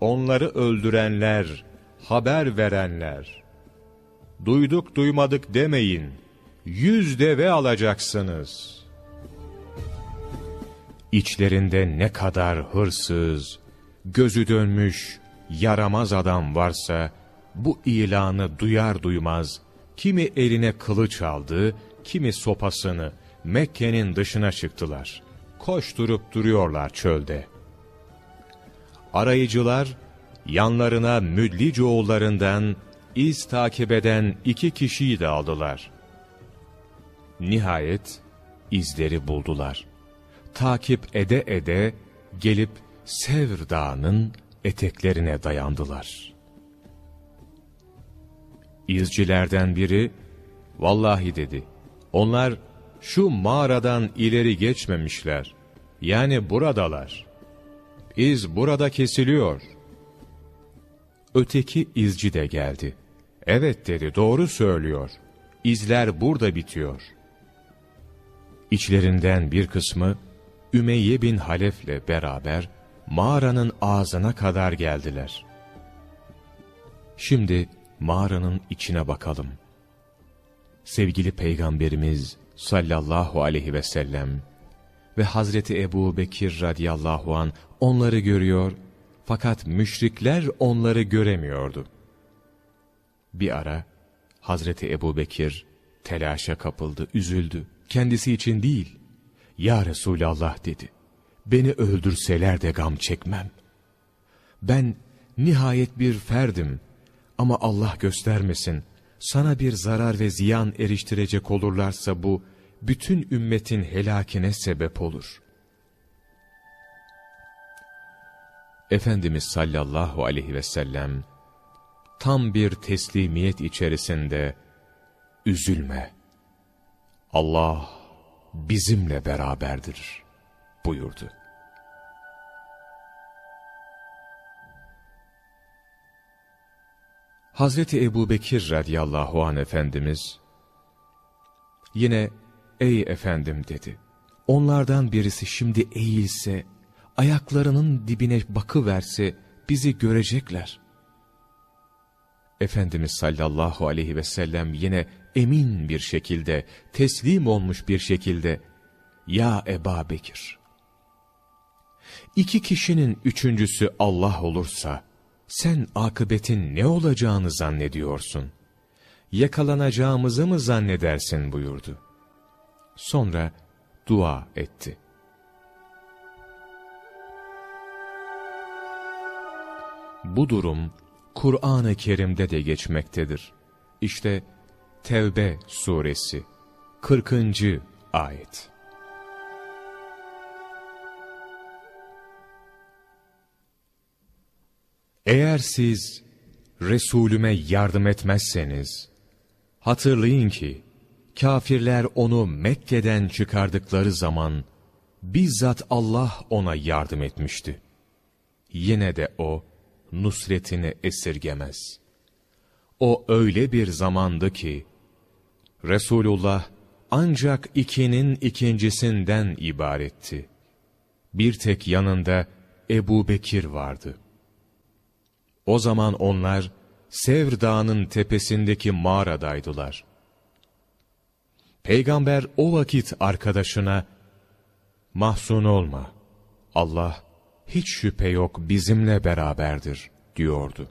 onları öldürenler, haber verenler. Duyduk duymadık demeyin, yüz deve alacaksınız. İçlerinde ne kadar hırsız, gözü dönmüş, yaramaz adam varsa, bu ilanı duyar duymaz, kimi eline kılıç aldı, kimi sopasını Mekke'nin dışına çıktılar. Koşturup duruyorlar çölde. Arayıcılar, yanlarına Müdlic oğullarından iz takip eden iki kişiyi de aldılar. Nihayet izleri buldular. Takip ede ede gelip Sevr Dağı'nın eteklerine dayandılar. İzcilerden biri, vallahi dedi, onlar şu mağaradan ileri geçmemişler. Yani buradalar. İz burada kesiliyor. Öteki izci de geldi. Evet dedi, doğru söylüyor. İzler burada bitiyor. İçlerinden bir kısmı Ümeyye bin Halef'le beraber mağaranın ağzına kadar geldiler. Şimdi mağaranın içine bakalım. Sevgili Peygamberimiz sallallahu aleyhi ve sellem ve Hazreti Ebu Bekir radiyallahu an onları görüyor fakat müşrikler onları göremiyordu. Bir ara Hazreti Ebu Bekir telaşa kapıldı, üzüldü. Kendisi için değil, Ya Resulallah dedi. Beni öldürseler de gam çekmem. Ben nihayet bir ferdim ama Allah göstermesin, sana bir zarar ve ziyan eriştirecek olurlarsa bu, bütün ümmetin helakine sebep olur. Efendimiz sallallahu aleyhi ve sellem, tam bir teslimiyet içerisinde, üzülme, Allah bizimle beraberdir buyurdu. Hazreti Ebu Bekir radıyallahu anh Efendimiz, yine ey efendim dedi, onlardan birisi şimdi eğilse, ayaklarının dibine bakıverse bizi görecekler. Efendimiz sallallahu aleyhi ve sellem yine emin bir şekilde, teslim olmuş bir şekilde, Ya Eba Bekir, İki kişinin üçüncüsü Allah olursa, sen akıbetin ne olacağını zannediyorsun? Yakalanacağımızı mı zannedersin buyurdu. Sonra dua etti. Bu durum Kur'an-ı Kerim'de de geçmektedir. İşte Tevbe suresi 40. ayet. Eğer siz Resulüme yardım etmezseniz, hatırlayın ki, kafirler onu Mekke'den çıkardıkları zaman, bizzat Allah ona yardım etmişti. Yine de o, nusretini esirgemez. O öyle bir zamandı ki, Resulullah ancak ikinin ikincisinden ibaretti. Bir tek yanında Ebu Bekir vardı. O zaman onlar Sevr Dağı'nın tepesindeki mağaradaydılar. Peygamber o vakit arkadaşına, Mahzun olma, Allah hiç şüphe yok bizimle beraberdir, diyordu.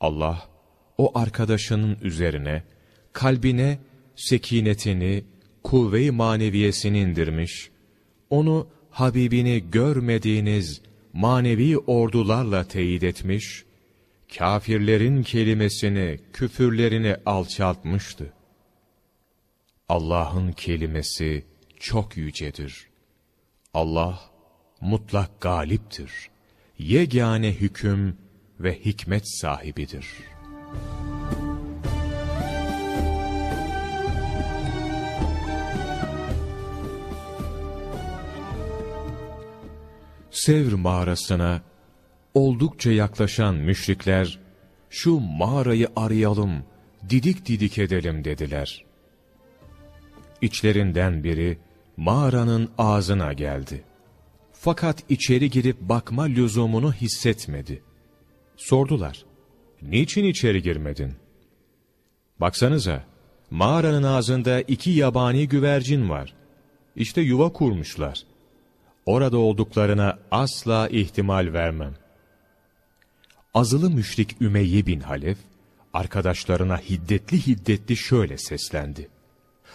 Allah, o arkadaşının üzerine, kalbine sekinetini, kuvve-i maneviyesini indirmiş, onu Habibini görmediğiniz manevi ordularla teyit etmiş, kafirlerin kelimesini, küfürlerini alçaltmıştı. Allah'ın kelimesi çok yücedir. Allah mutlak galiptir. Yegane hüküm ve hikmet sahibidir. Sevr mağarasına oldukça yaklaşan müşrikler, şu mağarayı arayalım, didik didik edelim dediler. İçlerinden biri mağaranın ağzına geldi. Fakat içeri girip bakma lüzumunu hissetmedi. Sordular, niçin içeri girmedin? Baksanıza, mağaranın ağzında iki yabani güvercin var. İşte yuva kurmuşlar orada olduklarına asla ihtimal vermem. Azılı müşrik Ümeyye bin Halef, arkadaşlarına hiddetli hiddetli şöyle seslendi.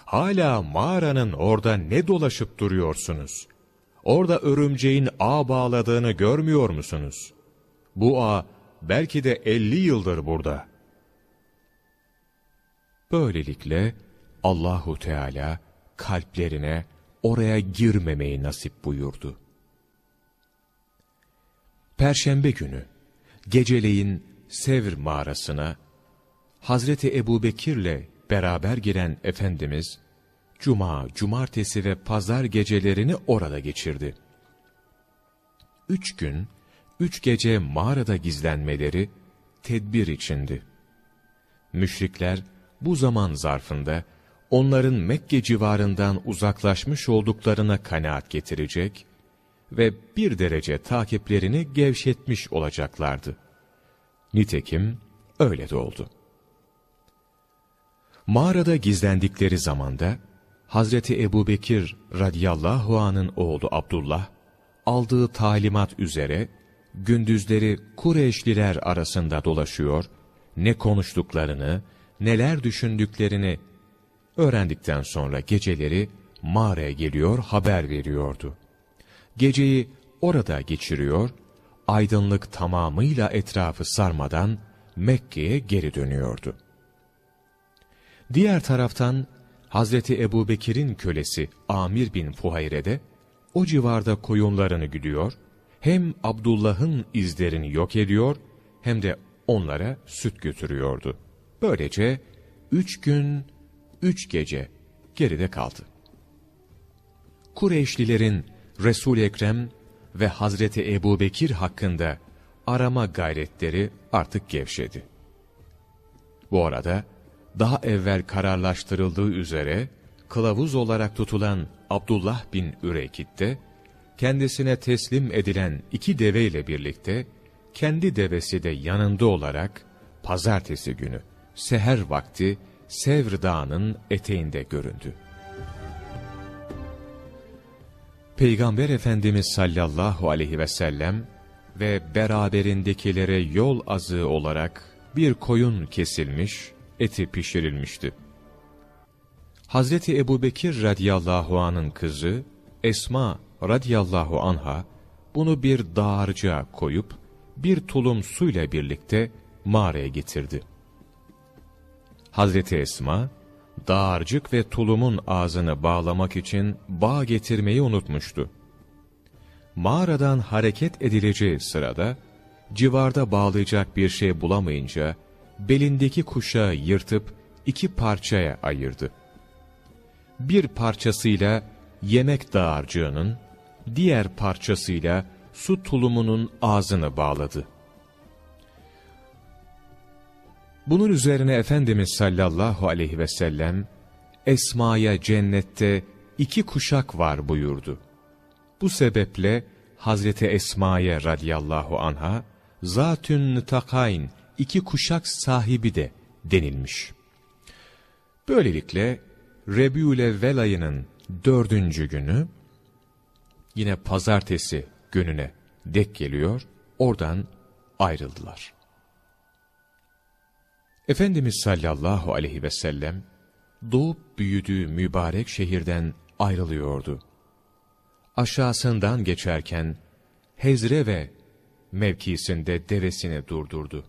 Hala mağaranın orada ne dolaşıp duruyorsunuz? Orada örümceğin ağ bağladığını görmüyor musunuz? Bu ağ belki de elli yıldır burada. Böylelikle Allahu Teala kalplerine oraya girmemeyi nasip buyurdu. Perşembe günü geceleyin Sevr mağarasına Hazreti Ebu Bekir'le beraber giren Efendimiz, Cuma, Cumartesi ve Pazar gecelerini orada geçirdi. Üç gün, üç gece mağarada gizlenmeleri tedbir içindi. Müşrikler bu zaman zarfında onların Mekke civarından uzaklaşmış olduklarına kanaat getirecek ve bir derece takiplerini gevşetmiş olacaklardı. Nitekim öyle de oldu. Mağarada gizlendikleri zamanda Hazreti Ebubekir radıyallahu anın oğlu Abdullah aldığı talimat üzere gündüzleri Kureyşliler arasında dolaşıyor, ne konuştuklarını, neler düşündüklerini Öğrendikten sonra geceleri mağaraya geliyor haber veriyordu. Geceyi orada geçiriyor, aydınlık tamamıyla etrafı sarmadan Mekke'ye geri dönüyordu. Diğer taraftan Hazreti Ebubekir'in kölesi Amir bin Fuhayre de o civarda koyunlarını güdüyor, hem Abdullah'ın izlerini yok ediyor hem de onlara süt götürüyordu. Böylece üç gün üç gece geride kaldı. Kureyşlilerin Resul-i Ekrem ve Hazreti Ebu Bekir hakkında arama gayretleri artık gevşedi. Bu arada daha evvel kararlaştırıldığı üzere kılavuz olarak tutulan Abdullah bin Üreykit de kendisine teslim edilen iki deve ile birlikte kendi devesi de yanında olarak pazartesi günü seher vakti Sevr Dağı'nın eteğinde göründü. Peygamber Efendimiz sallallahu aleyhi ve sellem ve beraberindekilere yol azığı olarak bir koyun kesilmiş, eti pişirilmişti. Hazreti Ebubekir radıyallahu anın kızı Esma radıyallahu anha bunu bir dağarcığa koyup bir tulum suyla birlikte mağaraya getirdi. Hazreti Esma, dağarcık ve tulumun ağzını bağlamak için bağ getirmeyi unutmuştu. Mağaradan hareket edileceği sırada, civarda bağlayacak bir şey bulamayınca, belindeki kuşağı yırtıp iki parçaya ayırdı. Bir parçasıyla yemek dağarcığının, diğer parçasıyla su tulumunun ağzını bağladı. Bunun üzerine Efendimiz sallallahu aleyhi ve sellem, Esma'ya cennette iki kuşak var buyurdu. Bu sebeple Hazreti Esma'ya radiyallahu anha, zatün nıtakayn, iki kuşak sahibi de denilmiş. Böylelikle Rebiül Evvel ayının dördüncü günü, yine pazartesi gününe dek geliyor, oradan ayrıldılar. Efendimiz sallallahu aleyhi ve sellem, doğup büyüdüğü mübarek şehirden ayrılıyordu. Aşağısından geçerken, Hezre ve mevkisinde devesini durdurdu.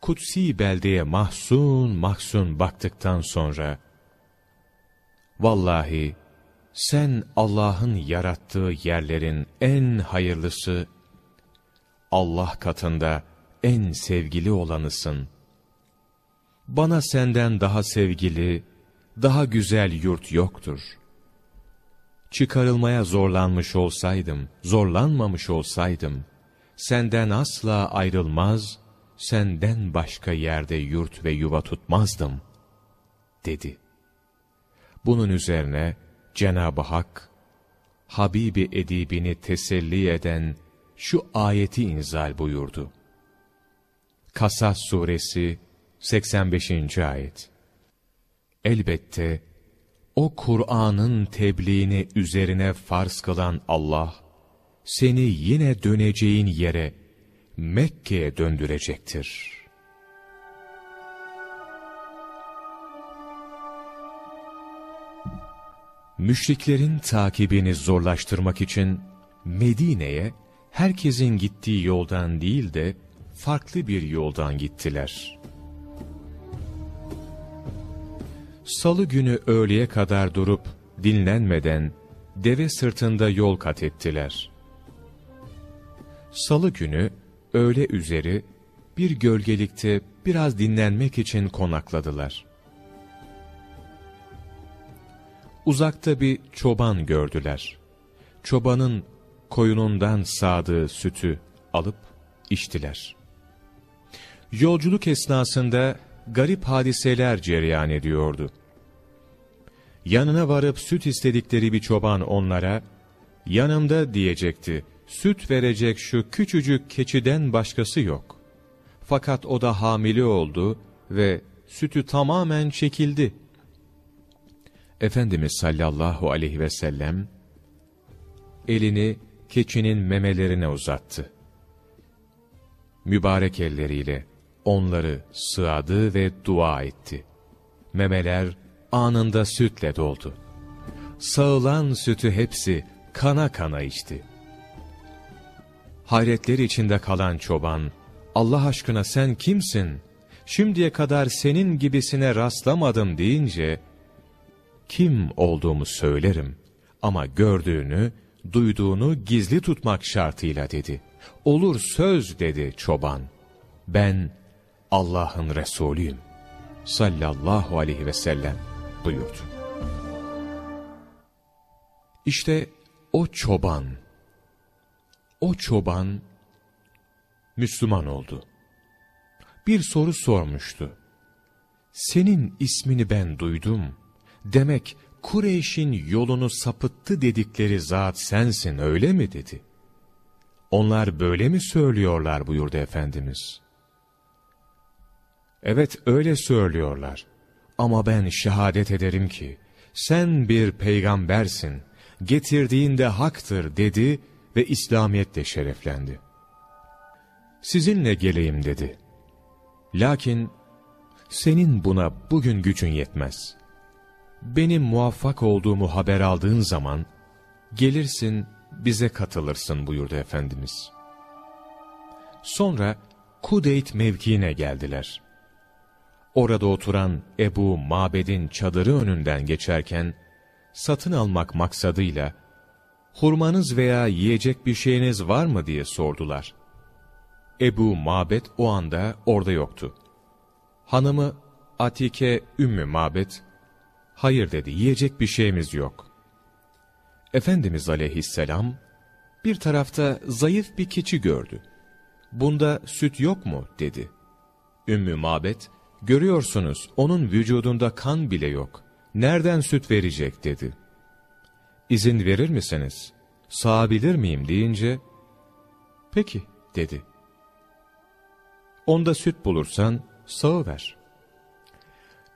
Kutsi beldeye mahzun mahzun baktıktan sonra, Vallahi sen Allah'ın yarattığı yerlerin en hayırlısı, Allah katında en sevgili olanısın. Bana senden daha sevgili, daha güzel yurt yoktur. Çıkarılmaya zorlanmış olsaydım, zorlanmamış olsaydım, senden asla ayrılmaz, senden başka yerde yurt ve yuva tutmazdım, dedi. Bunun üzerine Cenab-ı Hak, Habibi edibini teselli eden şu ayeti inzal buyurdu. Kasas suresi 85. ayet Elbette o Kur'an'ın tebliğini üzerine farz kılan Allah, seni yine döneceğin yere Mekke'ye döndürecektir. Müşriklerin takibini zorlaştırmak için Medine'ye herkesin gittiği yoldan değil de farklı bir yoldan gittiler. Salı günü öğleye kadar durup dinlenmeden deve sırtında yol kat ettiler. Salı günü öğle üzeri bir gölgelikte biraz dinlenmek için konakladılar. Uzakta bir çoban gördüler. Çobanın koyunundan sağdığı sütü alıp içtiler. Yolculuk esnasında garip hadiseler cereyan ediyordu. Yanına varıp süt istedikleri bir çoban onlara, yanımda diyecekti, süt verecek şu küçücük keçiden başkası yok. Fakat o da hamile oldu ve sütü tamamen çekildi. Efendimiz sallallahu aleyhi ve sellem, elini keçinin memelerine uzattı. Mübarek elleriyle, onları sığadı ve dua etti. Memeler anında sütle doldu. Sağılan sütü hepsi kana kana içti. Hayretler içinde kalan çoban, Allah aşkına sen kimsin? Şimdiye kadar senin gibisine rastlamadım deyince, kim olduğumu söylerim ama gördüğünü, duyduğunu gizli tutmak şartıyla dedi. Olur söz dedi çoban. Ben Allah'ın Resulüyüm. Sallallahu aleyhi ve sellem buyurdu. İşte o çoban, o çoban Müslüman oldu. Bir soru sormuştu. senin ismini ben duydum. Demek Kureyş'in yolunu sapıttı dedikleri zat sensin öyle mi dedi. Onlar böyle mi söylüyorlar buyurdu Efendimiz. Evet öyle söylüyorlar. Ama ben şehadet ederim ki sen bir peygambersin, getirdiğin de haktır dedi ve İslamiyetle şereflendi. Sizinle geleyim dedi. Lakin senin buna bugün gücün yetmez. Benim muvaffak olduğumu haber aldığın zaman, gelirsin bize katılırsın buyurdu Efendimiz. Sonra Kudeyt mevkiine geldiler. Orada oturan Ebu Mabed'in çadırı önünden geçerken, satın almak maksadıyla, hurmanız veya yiyecek bir şeyiniz var mı diye sordular. Ebu Mabed o anda orada yoktu. Hanımı Atike Ümmü Mabed, hayır dedi yiyecek bir şeyimiz yok. Efendimiz aleyhisselam bir tarafta zayıf bir keçi gördü. Bunda süt yok mu dedi. Ümmü Mabed, görüyorsunuz onun vücudunda kan bile yok. Nereden süt verecek dedi. İzin verir misiniz? Sağabilir miyim deyince, peki dedi. Onda süt bulursan sağıver.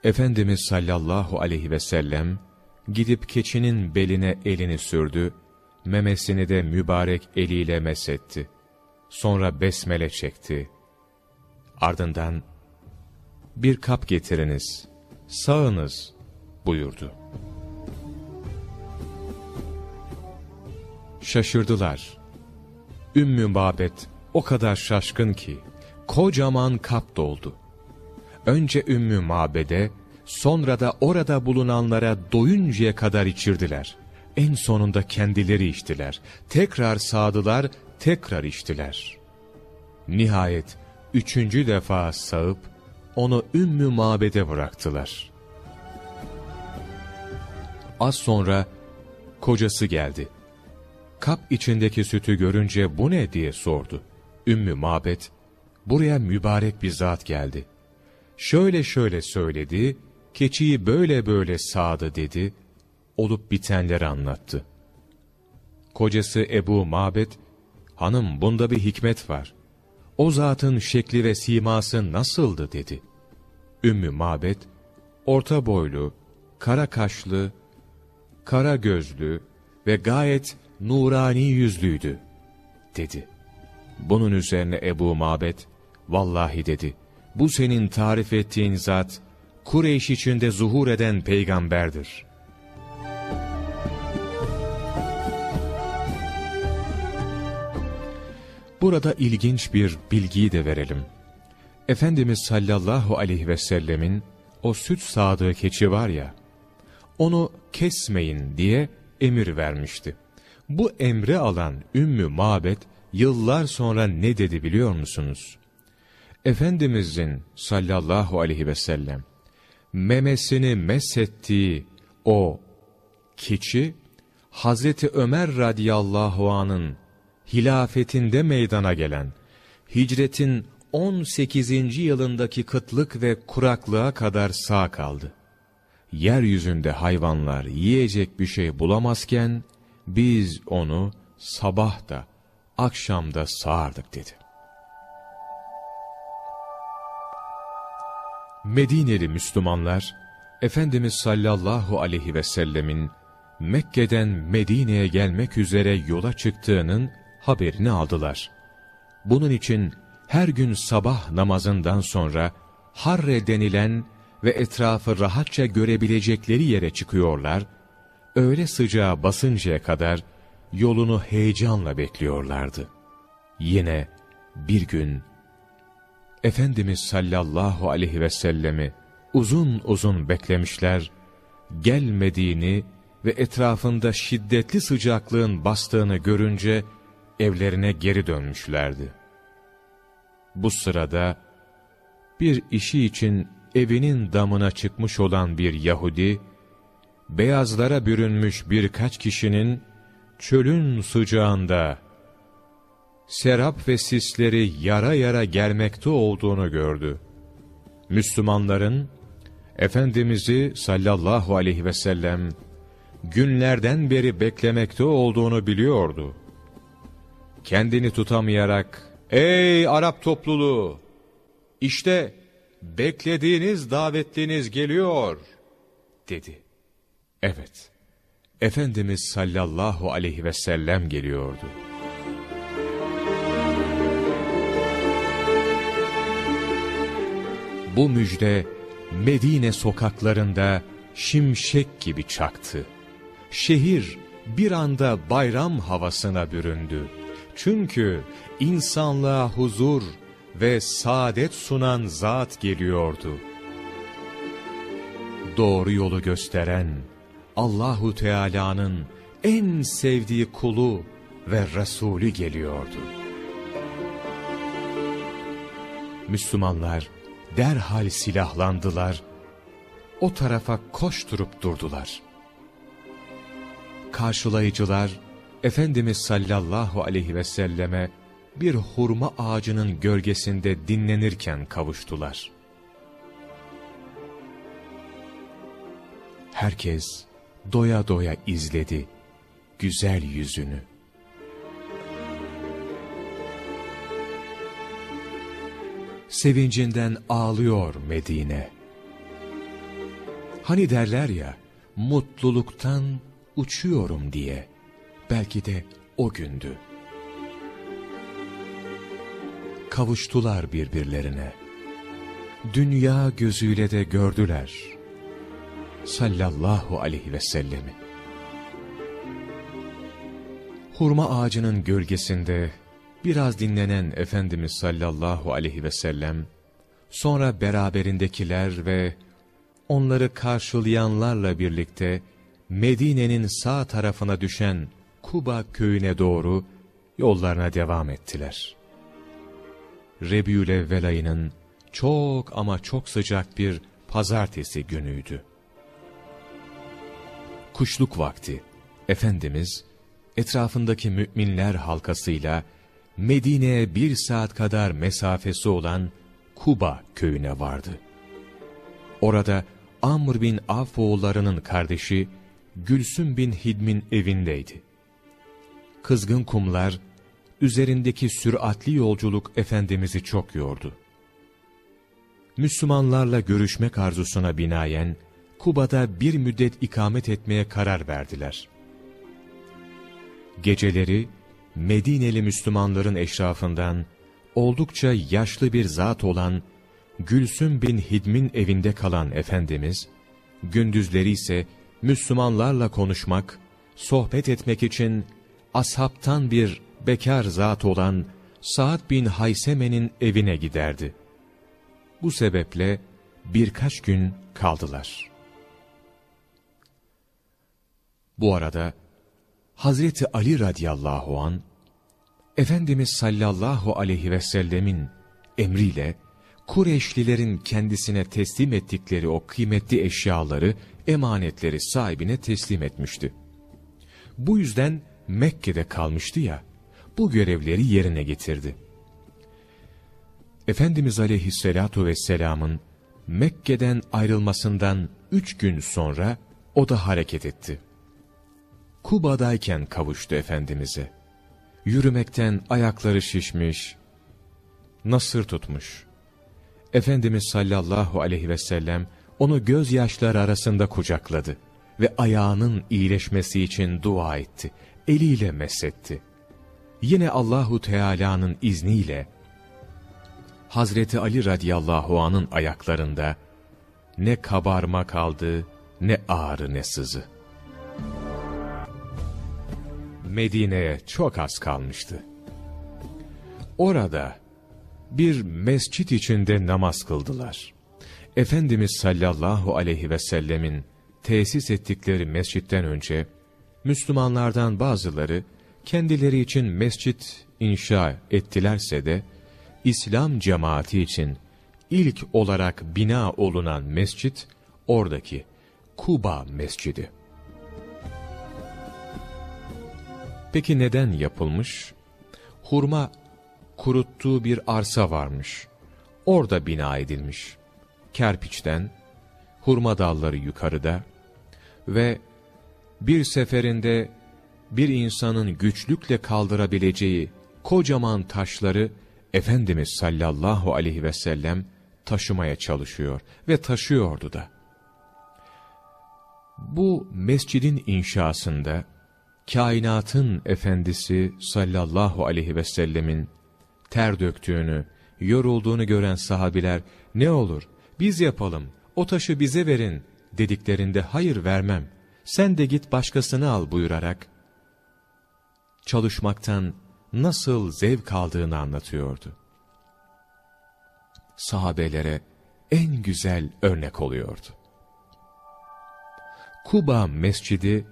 Efendimiz sallallahu aleyhi ve sellem gidip keçinin beline elini sürdü, memesini de mübarek eliyle mesetti. Sonra besmele çekti. Ardından bir kap getiriniz, sağınız buyurdu. Şaşırdılar. Ümmü Babet o kadar şaşkın ki, kocaman kap doldu. Önce Ümmü Mabede, sonra da orada bulunanlara doyuncaya kadar içirdiler. En sonunda kendileri içtiler. Tekrar sağdılar, tekrar içtiler. Nihayet üçüncü defa sağıp onu Ümmü Mabede bıraktılar. Az sonra kocası geldi. Kap içindeki sütü görünce bu ne diye sordu. Ümmü Mabet, buraya mübarek bir zat geldi. Şöyle şöyle söyledi, keçiyi böyle böyle sağdı dedi, olup bitenleri anlattı. Kocası Ebu Mabet, hanım bunda bir hikmet var. O zatın şekli ve siması nasıldı dedi. Ümmü Mabet, orta boylu, kara kaşlı, kara gözlü ve gayet nurani yüzlüydü, dedi. Bunun üzerine Ebu Mabet, vallahi dedi, bu senin tarif ettiğin zat, Kureyş içinde zuhur eden peygamberdir. Burada ilginç bir bilgiyi de verelim. Efendimiz sallallahu aleyhi ve sellemin o süt sağdığı keçi var ya, onu kesmeyin diye emir vermişti. Bu emri alan Ümmü Mabet yıllar sonra ne dedi biliyor musunuz? Efendimizin sallallahu aleyhi ve sellem memesini mesettiği o keçi Hazreti Ömer radıyallahu anın hilafetinde meydana gelen hicretin 18. yılındaki kıtlık ve kuraklığa kadar sağ kaldı. Yeryüzünde hayvanlar yiyecek bir şey bulamazken biz onu sabah da akşamda sağardık dedi. Medineli Müslümanlar, Efendimiz sallallahu aleyhi ve sellemin Mekke'den Medine'ye gelmek üzere yola çıktığının haberini aldılar. Bunun için her gün sabah namazından sonra Harre denilen ve etrafı rahatça görebilecekleri yere çıkıyorlar, öyle sıcağa basıncaya kadar yolunu heyecanla bekliyorlardı. Yine bir gün Efendimiz sallallahu aleyhi ve sellemi uzun uzun beklemişler, gelmediğini ve etrafında şiddetli sıcaklığın bastığını görünce evlerine geri dönmüşlerdi. Bu sırada bir işi için evinin damına çıkmış olan bir Yahudi, beyazlara bürünmüş birkaç kişinin çölün sıcağında serap ve sisleri yara yara gelmekte olduğunu gördü. Müslümanların Efendimiz'i sallallahu aleyhi ve sellem günlerden beri beklemekte olduğunu biliyordu. Kendini tutamayarak, ''Ey Arap topluluğu! İşte beklediğiniz davetliniz geliyor.'' dedi. Evet, Efendimiz sallallahu aleyhi ve sellem geliyordu. Bu müjde Medine sokaklarında şimşek gibi çaktı. Şehir bir anda bayram havasına büründü. Çünkü insanlığa huzur ve saadet sunan zat geliyordu. Doğru yolu gösteren Allahu Teala'nın en sevdiği kulu ve Resulü geliyordu. Müslümanlar derhal silahlandılar, o tarafa koşturup durdular. Karşılayıcılar, Efendimiz sallallahu aleyhi ve selleme bir hurma ağacının gölgesinde dinlenirken kavuştular. Herkes doya doya izledi güzel yüzünü. Sevincinden ağlıyor Medine. Hani derler ya, mutluluktan uçuyorum diye. Belki de o gündü. Kavuştular birbirlerine. Dünya gözüyle de gördüler. Sallallahu aleyhi ve sellemi. Hurma ağacının gölgesinde biraz dinlenen Efendimiz sallallahu aleyhi ve sellem, sonra beraberindekiler ve onları karşılayanlarla birlikte Medine'nin sağ tarafına düşen Kuba köyüne doğru yollarına devam ettiler. Rebiülevvel ayının çok ama çok sıcak bir pazartesi günüydü. Kuşluk vakti, Efendimiz etrafındaki müminler halkasıyla Medine'ye bir saat kadar mesafesi olan Kuba köyüne vardı. Orada Amr bin Avf oğullarının kardeşi Gülsüm bin Hidm'in evindeydi. Kızgın kumlar, üzerindeki süratli yolculuk Efendimiz'i çok yordu. Müslümanlarla görüşmek arzusuna binaen, Kuba'da bir müddet ikamet etmeye karar verdiler. Geceleri, Medineli Müslümanların eşrafından, oldukça yaşlı bir zat olan Gülsüm bin Hidm'in evinde kalan Efendimiz, gündüzleri ise Müslümanlarla konuşmak, sohbet etmek için ashabtan bir bekar zat olan Sa'd bin Hayseme'nin evine giderdi. Bu sebeple birkaç gün kaldılar. Bu arada Hazreti Ali radıyallahu an Efendimiz sallallahu aleyhi ve sellemin emriyle Kureyşlilerin kendisine teslim ettikleri o kıymetli eşyaları, emanetleri sahibine teslim etmişti. Bu yüzden Mekke'de kalmıştı ya, bu görevleri yerine getirdi. Efendimiz aleyhissalatu vesselamın Mekke'den ayrılmasından üç gün sonra o da hareket etti. Kuba'dayken kavuştu Efendimiz'e. Yürümekten ayakları şişmiş, nasır tutmuş. Efendimiz sallallahu aleyhi ve sellem onu gözyaşları arasında kucakladı ve ayağının iyileşmesi için dua etti. Eliyle mesetti. Yine Allahu Teala'nın izniyle Hazreti Ali radıyallahu anın ayaklarında ne kabarma kaldı, ne ağrı ne sızı. Medine'ye çok az kalmıştı. Orada bir mescit içinde namaz kıldılar. Efendimiz sallallahu aleyhi ve sellemin tesis ettikleri mescitten önce, Müslümanlardan bazıları kendileri için mescit inşa ettilerse de, İslam cemaati için ilk olarak bina olunan mescit, oradaki Kuba Mescidi. Peki neden yapılmış? Hurma kuruttuğu bir arsa varmış. Orada bina edilmiş. Kerpiçten, hurma dalları yukarıda ve bir seferinde bir insanın güçlükle kaldırabileceği kocaman taşları Efendimiz sallallahu aleyhi ve sellem taşımaya çalışıyor ve taşıyordu da. Bu mescidin inşasında kainatın efendisi sallallahu aleyhi ve sellemin ter döktüğünü, yorulduğunu gören sahabiler ne olur biz yapalım o taşı bize verin dediklerinde hayır vermem sen de git başkasını al buyurarak çalışmaktan nasıl zevk aldığını anlatıyordu. Sahabelere en güzel örnek oluyordu. Kuba Mescidi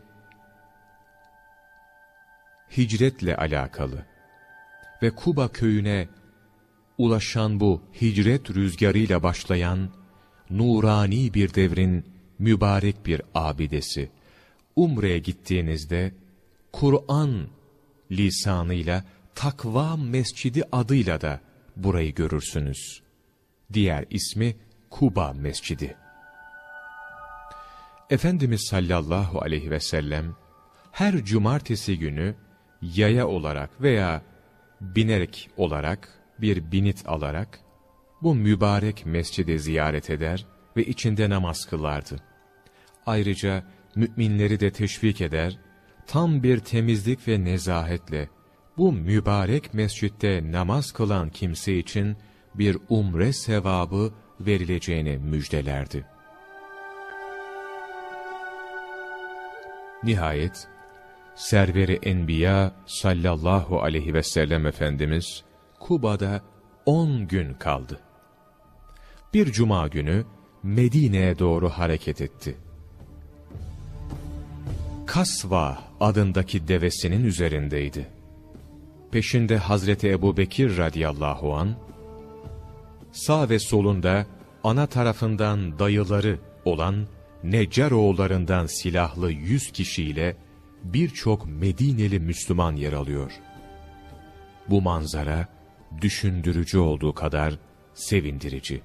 hicretle alakalı ve Kuba köyüne ulaşan bu hicret rüzgarıyla başlayan nurani bir devrin mübarek bir abidesi. Umre'ye gittiğinizde Kur'an lisanıyla Takva Mescidi adıyla da burayı görürsünüz. Diğer ismi Kuba Mescidi. Efendimiz sallallahu aleyhi ve sellem her cumartesi günü yaya olarak veya binerek olarak bir binit alarak bu mübarek mescidi ziyaret eder ve içinde namaz kılardı. Ayrıca müminleri de teşvik eder, tam bir temizlik ve nezahetle bu mübarek mescitte namaz kılan kimse için bir umre sevabı verileceğini müjdelerdi. Nihayet Serveri Enbiya sallallahu aleyhi ve sellem Efendimiz Kuba'da on gün kaldı. Bir cuma günü Medine'ye doğru hareket etti. Kasva adındaki devesinin üzerindeydi. Peşinde Hazreti Ebu Bekir radıyallahu an, sağ ve solunda ana tarafından dayıları olan Neccaroğullarından silahlı yüz kişiyle birçok Medineli Müslüman yer alıyor. Bu manzara düşündürücü olduğu kadar sevindirici.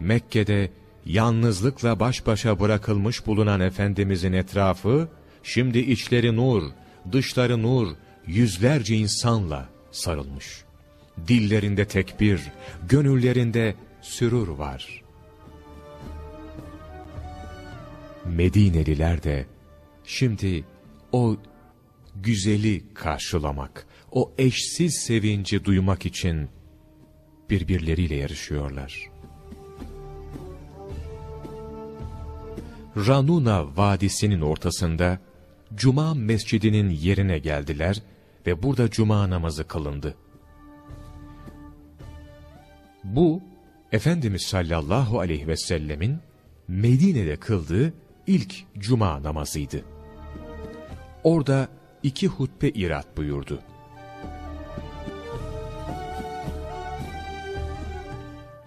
Mekke'de yalnızlıkla baş başa bırakılmış bulunan Efendimizin etrafı, şimdi içleri nur, dışları nur, yüzlerce insanla sarılmış. Dillerinde tekbir, gönüllerinde sürur var. Medineliler de şimdi o güzeli karşılamak, o eşsiz sevinci duymak için birbirleriyle yarışıyorlar. Ranuna Vadisi'nin ortasında Cuma mescidinin yerine geldiler ve burada Cuma namazı kılındı. Bu, Efendimiz sallallahu aleyhi ve sellemin Medine'de kıldığı ilk Cuma namazıydı. Orada iki hutbe irat buyurdu.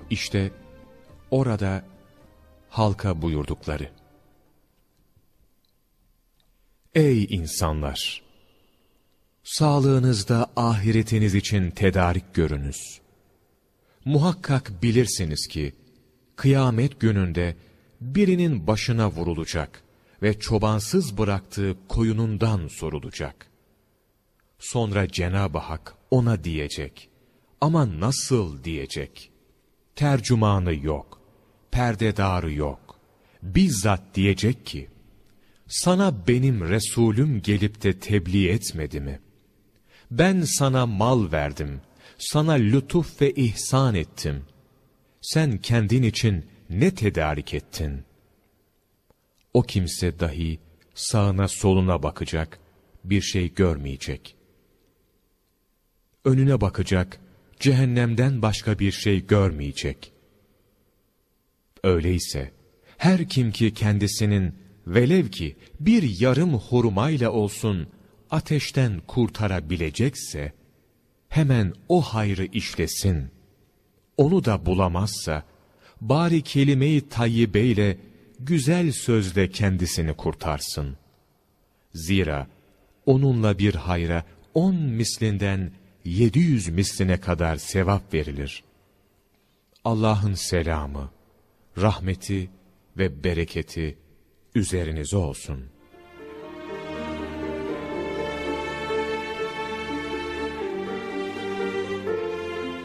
İşte orada halka buyurdukları. Ey insanlar! Sağlığınızda ahiretiniz için tedarik görünüz. Muhakkak bilirsiniz ki, kıyamet gününde birinin başına vurulacak ve çobansız bıraktığı koyunundan sorulacak. Sonra Cenab-ı Hak ona diyecek. Ama nasıl diyecek? Tercümanı yok, perdedarı yok. Bizzat diyecek ki, sana benim Resulüm gelip de tebliğ etmedi mi? Ben sana mal verdim, sana lütuf ve ihsan ettim. Sen kendin için ne tedarik ettin? O kimse dahi sağına soluna bakacak, bir şey görmeyecek. Önüne bakacak, cehennemden başka bir şey görmeyecek. Öyleyse, her kim ki kendisinin velev ki bir yarım hurmayla olsun ateşten kurtarabilecekse, hemen o hayrı işlesin. Onu da bulamazsa, bari kelime-i tayyibeyle, güzel sözle kendisini kurtarsın. Zira onunla bir hayra on mislinden yedi yüz misline kadar sevap verilir. Allah'ın selamı, rahmeti, ve bereketi üzerinize olsun.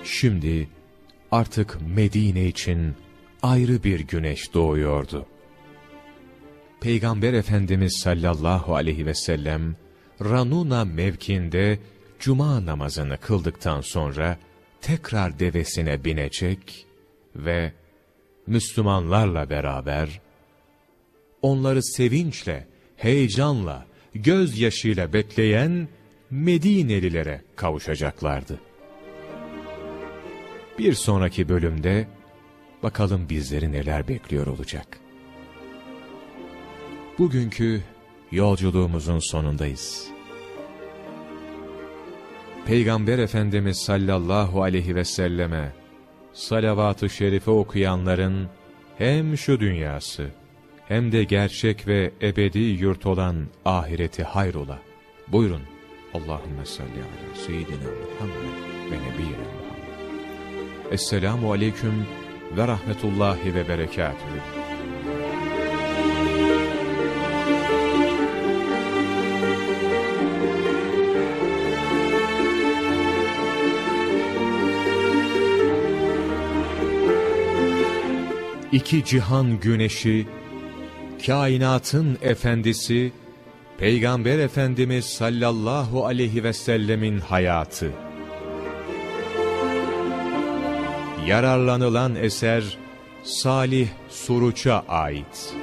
Şimdi artık Medine için ayrı bir güneş doğuyordu. Peygamber Efendimiz sallallahu aleyhi ve sellem Ranuna mevkinde cuma namazını kıldıktan sonra tekrar devesine binecek ve Müslümanlarla beraber onları sevinçle, heyecanla, gözyaşıyla bekleyen Medinelilere kavuşacaklardı. Bir sonraki bölümde bakalım bizleri neler bekliyor olacak. Bugünkü yolculuğumuzun sonundayız. Peygamber Efendimiz sallallahu aleyhi ve selleme salavat-ı şerife okuyanların hem şu dünyası hem de gerçek ve ebedi yurt olan ahireti hayrola. Buyurun. Allahümme salli ala seyyidina Muhammed ve nebiyyina Muhammed. Esselamu aleyküm ve rahmetullahi ve berekatühü. iki cihan güneşi, kainatın efendisi, Peygamber Efendimiz sallallahu aleyhi ve sellemin hayatı. Yararlanılan eser, Salih Suruç'a ait.